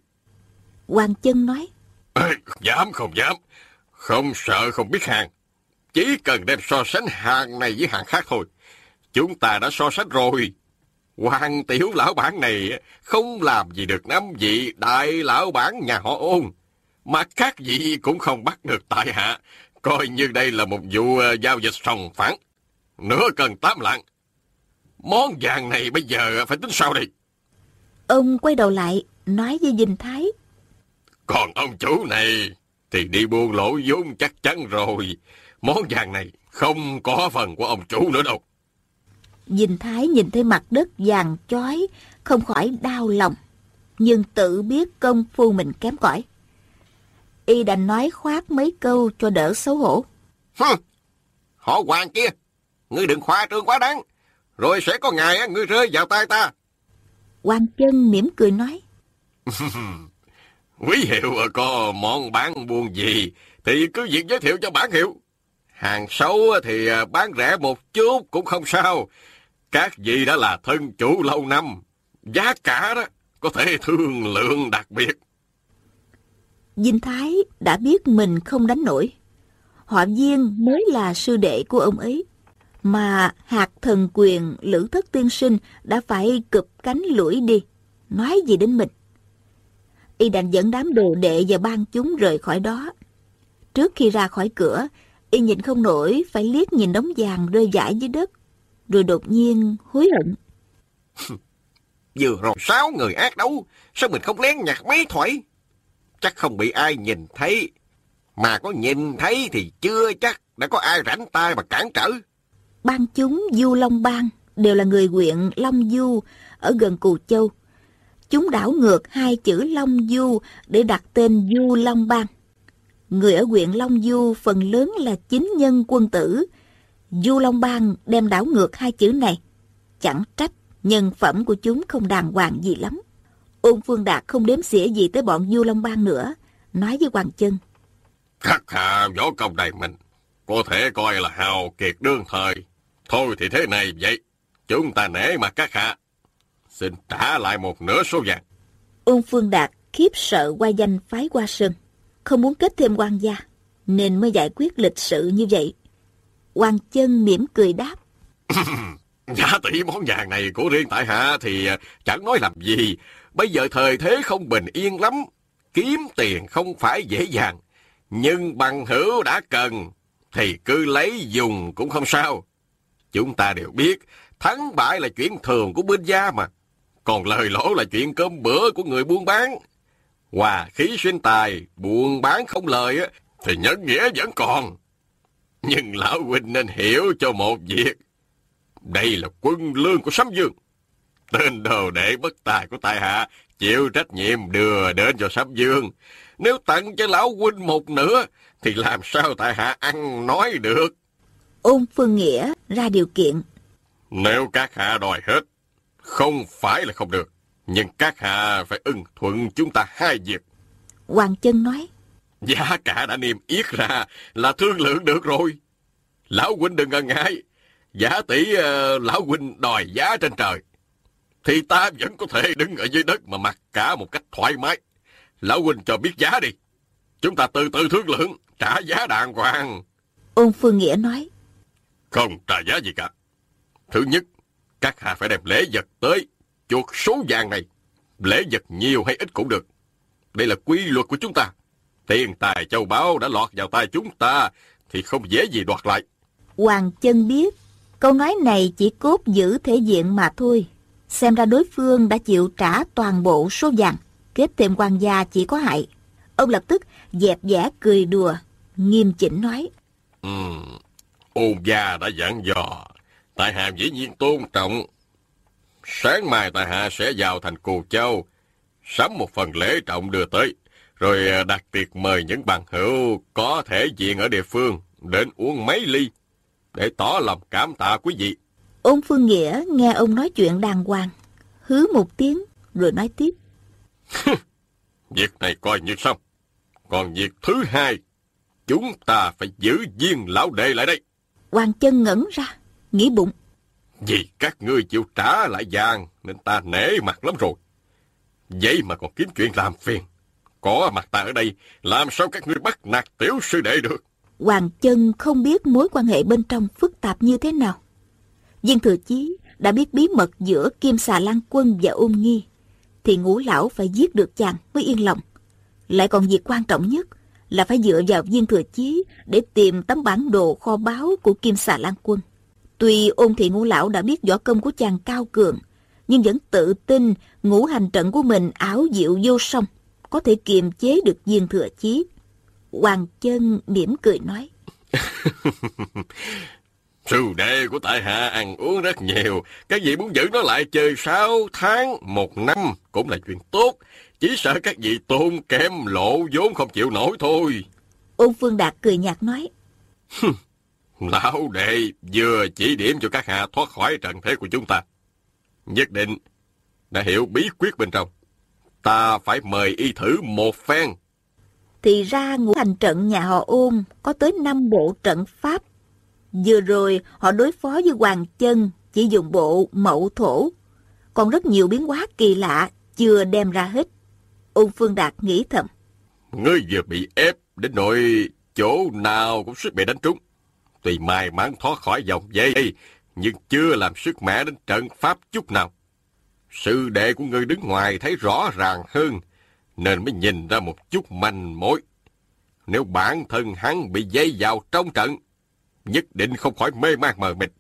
Hoàng chân nói Ê, dám không dám. Không sợ không biết hàng. Chỉ cần đem so sánh hàng này với hàng khác thôi. Chúng ta đã so sánh rồi. Hoàng tiểu lão bản này không làm gì được năm vị đại lão bản nhà họ ôn. Mà các vị cũng không bắt được tại hạ. Coi như đây là một vụ ờ, giao dịch sòng phẳng. Nửa cần tám lạng. Món vàng này bây giờ phải tính sao đây? Ông quay đầu lại, nói với Dinh Thái. Còn ông chủ này thì đi buôn lỗ vốn chắc chắn rồi. Món vàng này không có phần của ông chủ nữa đâu. Dinh Thái nhìn thấy mặt đất vàng chói, không khỏi đau lòng, nhưng tự biết công phu mình kém cỏi. Y đành nói khoác mấy câu cho đỡ xấu hổ. Hừ, họ hoàng kia, ngươi đừng khoa trương quá đáng, rồi sẽ có ngày ngươi rơi vào tay ta. Hoàng chân mỉm cười nói. Quý hiệu có món bán buôn gì thì cứ việc giới thiệu cho bản hiệu. Hàng xấu thì à, bán rẻ một chút cũng không sao. Các vị đã là thân chủ lâu năm. Giá cả đó có thể thương lượng đặc biệt. Dinh Thái đã biết mình không đánh nổi. Họa viên mới là sư đệ của ông ấy. Mà hạt thần quyền lữ thất tiên sinh đã phải cụp cánh lũi đi. Nói gì đến mình? Y đành dẫn đám đồ đệ và ban chúng rời khỏi đó. Trước khi ra khỏi cửa, Y nhìn không nổi phải liếc nhìn đống vàng rơi vãi dưới đất. Rồi đột nhiên hối hận. Vừa rồi sáu người ác đấu, sao mình không lén nhặt mấy thoại? Chắc không bị ai nhìn thấy. Mà có nhìn thấy thì chưa chắc đã có ai rảnh tay mà cản trở. Ban chúng Du Long Bang đều là người huyện Long Du ở gần Cù Châu. Chúng đảo ngược hai chữ Long Du để đặt tên Du Long Bang. Người ở huyện Long Du phần lớn là chính nhân quân tử. Du Long Bang đem đảo ngược hai chữ này. Chẳng trách nhân phẩm của chúng không đàng hoàng gì lắm. Ôn Phương Đạt không đếm xỉa gì tới bọn Du Long Bang nữa, nói với Hoàng Chân. Khắc hạ võ công đầy mình, có thể coi là hào kiệt đương thời. Thôi thì thế này vậy, chúng ta nể mà các hạ. Xin trả lại một nửa số vàng. Ôn Phương Đạt khiếp sợ qua danh phái qua sơn, không muốn kết thêm quan gia, nên mới giải quyết lịch sự như vậy. Hoàng Chân mỉm cười đáp. Giá tỷ món vàng này của riêng tại hạ thì à, chẳng nói làm gì. Bây giờ thời thế không bình yên lắm. Kiếm tiền không phải dễ dàng. Nhưng bằng hữu đã cần, thì cứ lấy dùng cũng không sao. Chúng ta đều biết, thắng bại là chuyện thường của bên gia mà. Còn lời lỗ là chuyện cơm bữa của người buôn bán. Hòa khí sinh tài, buôn bán không lời á, thì nhân nghĩa vẫn còn. Nhưng lão huynh nên hiểu cho một việc. Đây là quân lương của Sấm Dương. Tên đồ đệ bất tài của tài hạ chịu trách nhiệm đưa đến cho Sấm Dương. Nếu tặng cho lão huynh một nửa, thì làm sao tài hạ ăn nói được? Ôn Phương Nghĩa ra điều kiện. Nếu các hạ đòi hết, không phải là không được. Nhưng các hạ phải ưng thuận chúng ta hai việc. Hoàng Chân nói. Giá cả đã niêm yết ra là thương lượng được rồi. Lão huynh đừng ngần ngại. Giả tỷ uh, lão huynh đòi giá trên trời. Thì ta vẫn có thể đứng ở dưới đất mà mặc cả một cách thoải mái. Lão huynh cho biết giá đi. Chúng ta từ từ thương lượng, trả giá đàng hoàng. Ôn Phương Nghĩa nói. Không trả giá gì cả. Thứ nhất, các hạ phải đem lễ vật tới, chuột số vàng này. Lễ vật nhiều hay ít cũng được. Đây là quy luật của chúng ta. Tiền tài châu báu đã lọt vào tay chúng ta, thì không dễ gì đoạt lại. Hoàng chân biết, câu nói này chỉ cốt giữ thể diện mà thôi. Xem ra đối phương đã chịu trả toàn bộ số vàng, kết thêm quan gia chỉ có hại. Ông lập tức dẹp vẻ cười đùa, nghiêm chỉnh nói. Ừ, ôn gia đã dặn dò, tại hạ dĩ nhiên tôn trọng. Sáng mai tại hạ sẽ vào thành Cù Châu, sắm một phần lễ trọng đưa tới, rồi đặt tiệc mời những bằng hữu có thể diện ở địa phương đến uống mấy ly, để tỏ lòng cảm tạ quý vị. Ôn Phương Nghĩa nghe ông nói chuyện đàng hoàng, hứ một tiếng rồi nói tiếp. việc này coi như xong. Còn việc thứ hai, chúng ta phải giữ viên lão đệ lại đây. Hoàng chân ngẩn ra, nghĩ bụng. Vì các ngươi chịu trả lại vàng nên ta nể mặt lắm rồi. Vậy mà còn kiếm chuyện làm phiền. Có mặt ta ở đây, làm sao các ngươi bắt nạt tiểu sư đệ được? Hoàng chân không biết mối quan hệ bên trong phức tạp như thế nào. Viên Thừa Chí đã biết bí mật giữa Kim Xà Lan Quân và Ôn Nghi, thì ngũ lão phải giết được chàng mới yên lòng. Lại còn việc quan trọng nhất là phải dựa vào viên thừa chí để tìm tấm bản đồ kho báu của Kim Xà Lan Quân. Tuy ôn thị ngũ lão đã biết võ công của chàng cao cường, nhưng vẫn tự tin ngũ hành trận của mình ảo diệu vô song, có thể kiềm chế được viên thừa chí. Hoàng chân mỉm cười nói. Sư đệ của tại hạ ăn uống rất nhiều. Các vị muốn giữ nó lại chơi 6 tháng, một năm cũng là chuyện tốt. Chỉ sợ các vị tôn kém lộ vốn không chịu nổi thôi. Ôn Phương Đạt cười nhạt nói. Lão đệ vừa chỉ điểm cho các hạ thoát khỏi trận thế của chúng ta. Nhất định đã hiểu bí quyết bên trong. Ta phải mời y thử một phen. Thì ra ngũ hành trận nhà họ ôn có tới 5 bộ trận pháp. Vừa rồi họ đối phó với Hoàng Chân chỉ dùng bộ mậu thổ. Còn rất nhiều biến hóa kỳ lạ chưa đem ra hết. Ôn Phương Đạt nghĩ thầm. Ngươi vừa bị ép đến nỗi chỗ nào cũng suýt bị đánh trúng. Tuy may mắn thoát khỏi dòng dây, nhưng chưa làm sức mẻ đến trận pháp chút nào. Sư đệ của ngươi đứng ngoài thấy rõ ràng hơn, nên mới nhìn ra một chút manh mối. Nếu bản thân hắn bị dây vào trong trận, nhất định không khỏi mê man mờ mịt.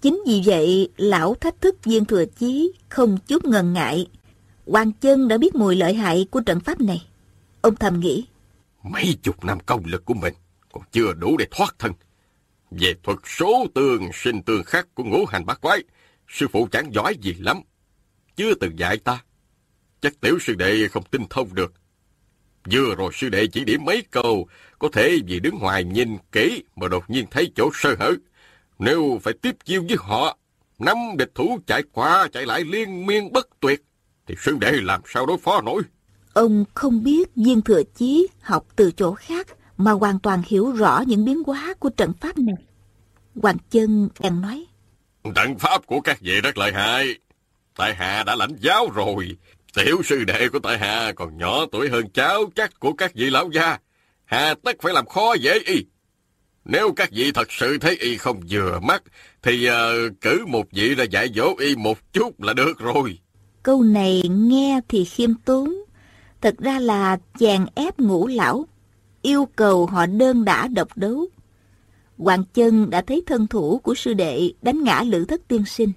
Chính vì vậy, lão thách thức viên thừa chí không chút ngần ngại. Hoàng chân đã biết mùi lợi hại của trận pháp này. Ông thầm nghĩ. Mấy chục năm công lực của mình còn chưa đủ để thoát thân. Về thuật số tương sinh tương khắc của ngũ hành bát quái, sư phụ chẳng giỏi gì lắm. Chưa từng dạy ta. Chắc tiểu sư đệ không tin thông được. Vừa rồi sư đệ chỉ điểm mấy câu, có thể vì đứng ngoài nhìn kỹ mà đột nhiên thấy chỗ sơ hở. Nếu phải tiếp chiêu với họ, năm địch thủ chạy qua chạy lại liên miên bất tuyệt, thì sư đệ làm sao đối phó nổi. Ông không biết viên thừa chí học từ chỗ khác mà hoàn toàn hiểu rõ những biến hóa của trận pháp này. Hoàng chân càng nói. Trận pháp của các vị rất lợi hại. Tại hạ đã lãnh giáo rồi. Tiểu sư đệ của tại hạ còn nhỏ tuổi hơn cháu chắc của các vị lão gia. Hà tất phải làm khó dễ y. Nếu các vị thật sự thấy y không vừa mắt, thì uh, cử một vị ra dạy dỗ y một chút là được rồi. Câu này nghe thì khiêm tốn. Thật ra là chàng ép ngũ lão, yêu cầu họ đơn đả độc đấu. Hoàng chân đã thấy thân thủ của sư đệ đánh ngã lữ thất tiên sinh.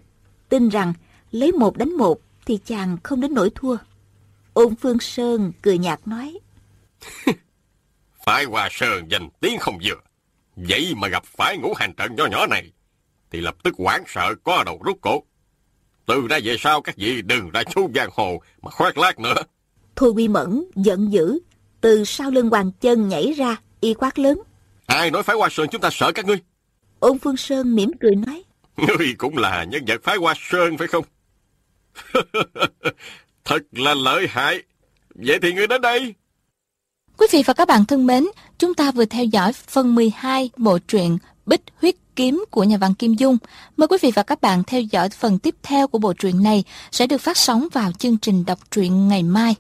Tin rằng lấy một đánh một thì chàng không đến nỗi thua. Ôn Phương Sơn cười nhạt nói. phải Hoa Sơn danh tiếng không vừa. Vậy mà gặp phải ngũ hành trận nhỏ nhỏ này, thì lập tức hoảng sợ có đầu rút cổ. Từ ra về sau các vị đừng ra chú giang hồ mà khoác lác nữa. Thôi Quy Mẫn giận dữ, từ sau lưng Hoàng Chân nhảy ra, y quát lớn. Ai nói phái Hoa Sơn chúng ta sợ các ngươi? Ôn Phương Sơn mỉm cười nói. Ngươi cũng là nhân vật phái Hoa Sơn phải không? Thật là lợi hại. Vậy thì ngươi đến đây. Quý vị và các bạn thân mến, chúng ta vừa theo dõi phần 12 bộ truyện Bích Huyết Kiếm của nhà văn Kim Dung. Mời quý vị và các bạn theo dõi phần tiếp theo của bộ truyện này sẽ được phát sóng vào chương trình đọc truyện ngày mai.